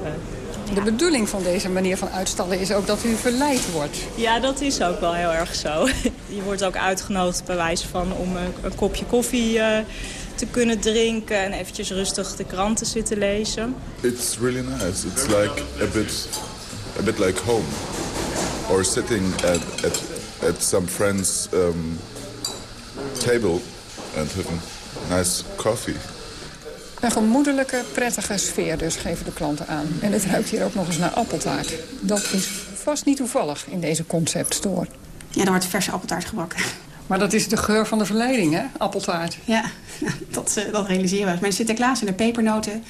de bedoeling van deze manier van uitstallen is ook dat u verleid wordt. Ja, dat is ook wel heel erg zo. Je wordt ook uitgenodigd bij wijze van om een, een kopje koffie uh, te kunnen drinken... en eventjes rustig de kranten zitten lezen. It's really nice. It's like a bit, a bit like home. Or sitting at, at, at some friends... Um, table and having nice coffee. Een gemoedelijke, prettige sfeer dus geven de klanten aan. En het ruikt hier ook nog eens naar appeltaart. Dat is vast niet toevallig in deze conceptstore. Ja, er wordt verse appeltaart gebakken. Maar dat is de geur van de verleiding, hè? Appeltaart. Ja, dat, dat realiseren we. Met Sinterklaas en de pepernoten.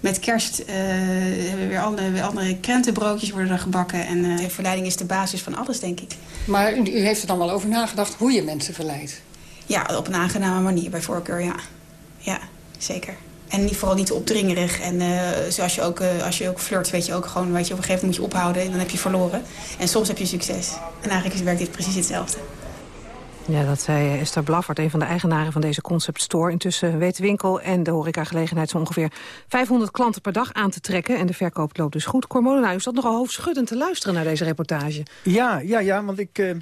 Met kerst uh, hebben we weer andere, andere krentenbroodjes worden er gebakken. En uh, verleiding is de basis van alles, denk ik. Maar u, u heeft er dan wel over nagedacht hoe je mensen verleidt? Ja, op een aangename manier bij voorkeur, ja. Ja, zeker. En niet, vooral niet opdringerig. En uh, zoals je ook, uh, als je ook flirt, weet je ook gewoon... Weet je, op een gegeven moment moet je ophouden en dan heb je verloren. En soms heb je succes. En eigenlijk werkt dit precies hetzelfde. Ja, dat zei Esther Blaffert, een van de eigenaren van deze concept store. Intussen weet de winkel en de horecagelegenheid zo ongeveer 500 klanten per dag aan te trekken. En de verkoop loopt dus goed. Cor Molenaar, u zat nogal hoofdschuddend te luisteren naar deze reportage. Ja, ja, ja want ik, uh,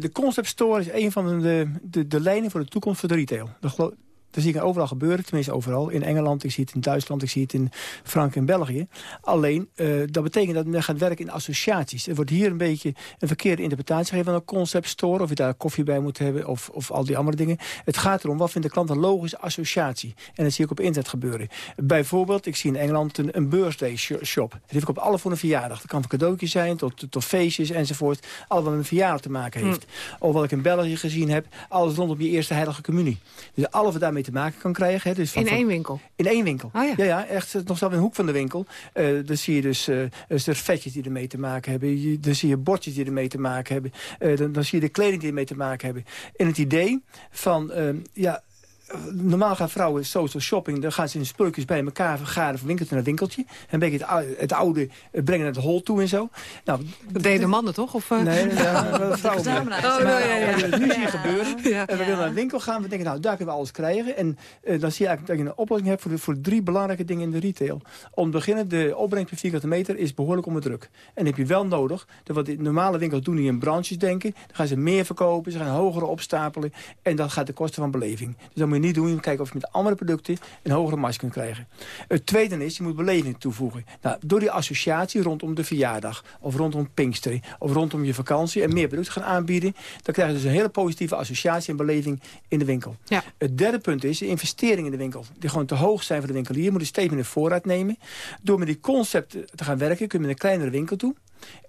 de concept store is een van de, de, de lijnen voor de toekomst voor de retail. Dat dat zie ik overal gebeuren, tenminste overal. In Engeland, ik zie het in Duitsland, ik zie het in Frankrijk en België. Alleen, uh, dat betekent dat men gaat werken in associaties. Er wordt hier een beetje een verkeerde interpretatie gegeven van een concept store. Of je daar koffie bij moet hebben of, of al die andere dingen. Het gaat erom, wat vindt de klant een logische associatie? En dat zie ik op internet gebeuren. Bijvoorbeeld, ik zie in Engeland een, een birthday shop. Dat heeft op alle voor een verjaardag. Dat kan van cadeautjes zijn, tot, tot feestjes enzovoort. Alles wat met een verjaardag te maken heeft. Of wat ik in België gezien heb, alles rondom je eerste heilige communie. Dus alles wat daarmee te maken kan krijgen. Hè, dus van, in één winkel? In één winkel. Oh, ja. ja. Ja, echt nog zelf in de hoek van de winkel. Uh, dan zie je dus uh, servetjes die ermee te maken hebben. Je, dan zie je bordjes die ermee te maken hebben. Uh, dan, dan, zie je de kleding die ermee te maken hebben. En het idee van, ja, normaal gaan vrouwen social shopping. Dan gaan ze in spulletjes bij elkaar vergaren van winkeltje naar winkeltje. En een beetje het, het oude brengen naar het hol toe en zo. Nou, dat deden de mannen toch? Of, uh... Nee, ja, vrouwen. Oh, ja, ja, ja. Nu zie je gebeuren. En we willen naar een winkel gaan. We denken, nou, daar kunnen we alles krijgen. En uh, dan zie je eigenlijk dat je een oplossing hebt voor, de, voor drie belangrijke dingen in de retail. Om te beginnen, de opbrengst per vierkante meter is behoorlijk onder druk. En heb je wel nodig. Dat wat de normale winkels doen, die in branches denken. Dan gaan ze meer verkopen, ze gaan hogere opstapelen. En dat gaat de kosten van beleving. Dus dan moet moet je niet doen. Je moet kijken of je met andere producten een hogere marge kunt krijgen. Het tweede is, je moet beleving toevoegen. Nou, door die associatie rondom de verjaardag... of rondom Pinkster, of rondom je vakantie... en meer producten gaan aanbieden... dan krijg je dus een hele positieve associatie en beleving in de winkel. Ja. Het derde punt is de investeringen in de winkel. Die gewoon te hoog zijn voor de winkelier. Je moet een steeds meer voorraad nemen. Door met die concept te gaan werken... kun je met een kleinere winkel toe...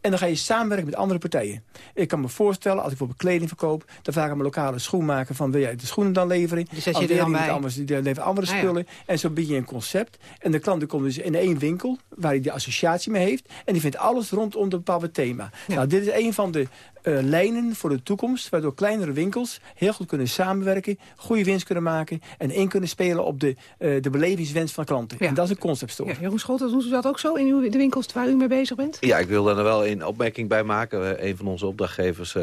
En dan ga je samenwerken met andere partijen. Ik kan me voorstellen, als ik bijvoorbeeld kleding verkoop... dan vraag ik mijn lokale schoenmaker van... wil jij de schoenen dan leveren? Die zet je er dan bij. Anders, die levert andere Ah, ja. spullen. En zo bied je een concept. En de klant die komt dus in één winkel... waar hij die associatie mee heeft. En die vindt alles rondom een bepaald thema. Nou, dit is een van de eh, lijnen voor de toekomst... waardoor kleinere winkels heel goed kunnen samenwerken... goede winst kunnen maken... en in kunnen spelen op de, eh, de belevingswens van klanten. En dat is een conceptstore. Ja, Jeroen Scholten, doen ze dat ook zo in uw, de winkels waar u mee bezig bent? Ja, ik wil daar wel een opmerking bij maken. Eh, Een van onze opdrachtgevers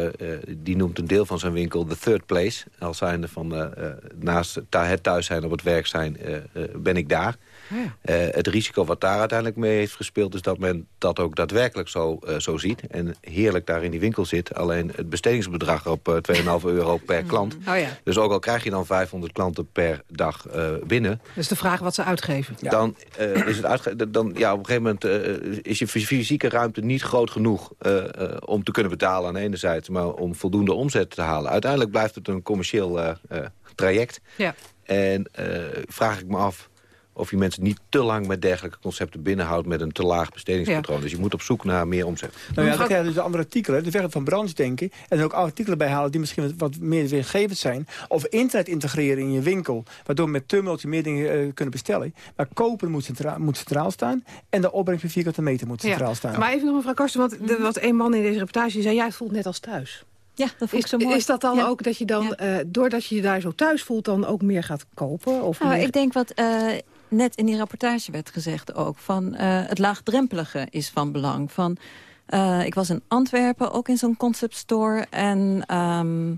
die noemt een deel van zijn winkel The Third Place. Als zijnde van naast het thuis zijn op het werk zijn, eh, eh, ben ik daar. Eh, het risico wat daar uiteindelijk mee heeft gespeeld... is dat men dat ook daadwerkelijk zo, eh, zo ziet. En heerlijk daar in die winkel zit. Alleen het bestedingsbedrag op eh, 2,5 euro per klant. Oh ja. Dus ook al krijg je dan 500 klanten per dag eh, binnen... Dus de vraag wat ze uitgeven. Dan, eh, is het uitge dan, ja, op een gegeven moment eh, is je fysieke ruimte niet groot genoeg... eh, eh, om te kunnen betalen aan de ene zijde... maar om voldoende omzet te halen. Uiteindelijk blijft het een commercieel eh, eh, traject. Ja. En eh, vraag ik me af of je mensen niet te lang met dergelijke concepten binnenhoudt... met een te laag bestedingspatroon. Dus je moet op zoek naar meer omzet. Nou ja, dan krijg je dus de andere artikelen. De weg van branchedenken. En ook artikelen bijhalen die misschien wat, meer weergevend zijn. Of internet integreren in je winkel. Waardoor met terminals je meer dingen eh, kunnen bestellen. Maar kopen moet centraal, moet centraal staan. En de opbrengst per vierkante meter moet centraal staan. Maar even nog mevrouw Karsten, want de, wat een man in deze reportage zei... jij voelt net als thuis. Ja, dat is, ik zo mooi. Is dat dan Ja. ook dat je dan, eh, doordat je je daar zo thuis voelt... dan ook meer gaat kopen? Of Nou, meer- ik denk wat eh, net in die rapportage werd gezegd ook... van eh, het laagdrempelige is van belang. Van, eh, ik was in Antwerpen, ook in zo'n concept store. En ehm,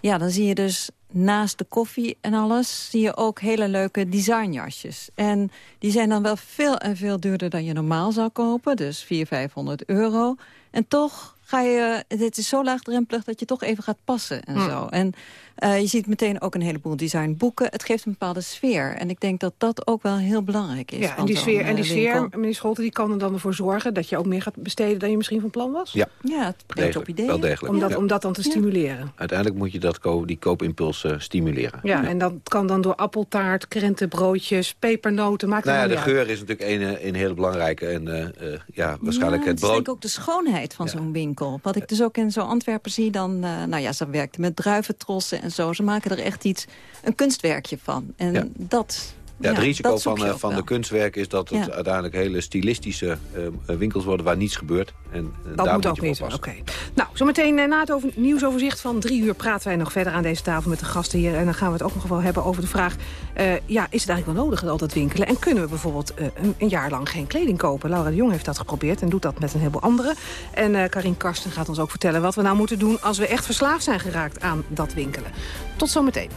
ja, dan zie je dus naast de koffie en alles... zie je ook hele leuke designjasjes. En die zijn dan wel veel en veel duurder dan je normaal zou kopen. Dus 400, 500 euro. En toch ga je... Het is zo laagdrempelig dat je toch even gaat passen en Hmm. zo. En eh, je ziet meteen ook een heleboel designboeken. Het geeft een bepaalde sfeer. En ik denk dat dat ook wel heel belangrijk is. Ja, en die sfeer, en die eh, sfeer meneer Scholten, die kan er dan ervoor zorgen... dat je ook meer gaat besteden dan je misschien van plan was? Ja, Ja, het brengt op ideeën. wel degelijk. Om dat, Ja. om dat dan te stimuleren. Uiteindelijk moet je dat ko die koopimpuls eh, stimuleren. Ja, en dat kan dan door appeltaart, krentenbroodjes, pepernoten... Maakt Nou ja, de geur is natuurlijk een, eh, een hele belangrijke. En eh, eh, ja, waarschijnlijk ja, het brood. denk ik ook de schoonheid van zo'n winkel. Wat ik dus ook in zo'n Antwerpen zie, dan... eh, nou ja, ze werkten met druiventrossen en zo. Ze maken er echt iets, een kunstwerkje van. En Ja. dat... Ja, het risico dat van, eh, van de kunstwerk is dat het uiteindelijk hele stilistische eh, winkels worden waar niets gebeurt. En eh, Dat daar moet ook niet. Oké. oppassen. Nou, zometeen eh, na het over, nieuwsoverzicht van drie uur... praten wij nog verder aan deze tafel met de gasten hier. En dan gaan we het ook nog wel hebben over de vraag... eh, ja, is het eigenlijk wel nodig altijd winkelen? En kunnen we bijvoorbeeld eh, een, een jaar lang geen kleding kopen? Laura de Jong heeft dat geprobeerd en doet dat met een heleboel anderen. En eh Karin Karsten gaat ons ook vertellen wat we nou moeten doen... als we echt verslaafd zijn geraakt aan dat winkelen. Tot zometeen.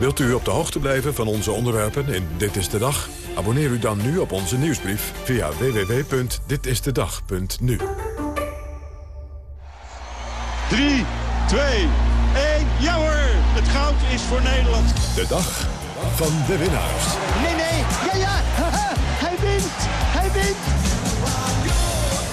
Wilt u op de hoogte blijven van onze onderwerpen in Dit is de Dag? Abonneer u dan nu op onze nieuwsbrief via www.ditistedag.nu. 3, 2, 1. Ja hoor, het goud is voor Nederland. De dag van de winnaars. Nee, nee. Ja, ja. Haha. Hij wint. Hij wint.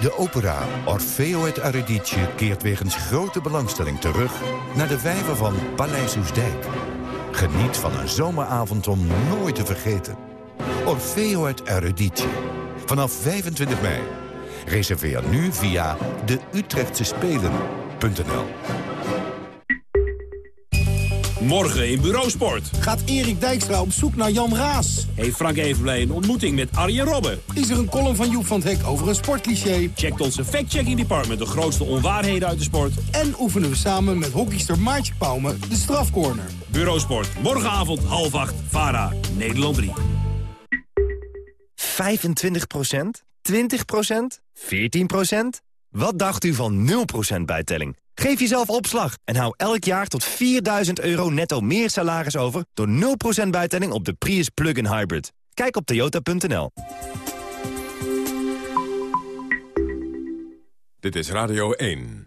De opera Orfeo het Eurydice keert wegens grote belangstelling terug... naar de vijver van Paleis Oesdijk. Geniet van een zomeravond om nooit te vergeten. Orfeo het Eurydice. Vanaf 25 mei. Reserveer nu via de Utrechtse Spelen.nl. Morgen in Bureausport. Gaat Erik Dijkstra op zoek naar Jan Raas? Heeft Frank Evenblij een ontmoeting met Arjen Robben? Is er een column van Joep van het Hek over een sportcliché? Checkt onze fact-checking department de grootste onwaarheden uit de sport? En oefenen we samen met hockeyster Maartje Pauwme de strafcorner. Bureausport, morgenavond half acht, VARA, Nederland 3. 25% 20% 14% Wat dacht u van 0% bijtelling? Geef jezelf opslag en hou elk jaar tot 4000 euro netto meer salaris over... door 0% bijtelling op de Prius Plug-in Hybrid. Kijk op toyota.nl. Dit is Radio 1.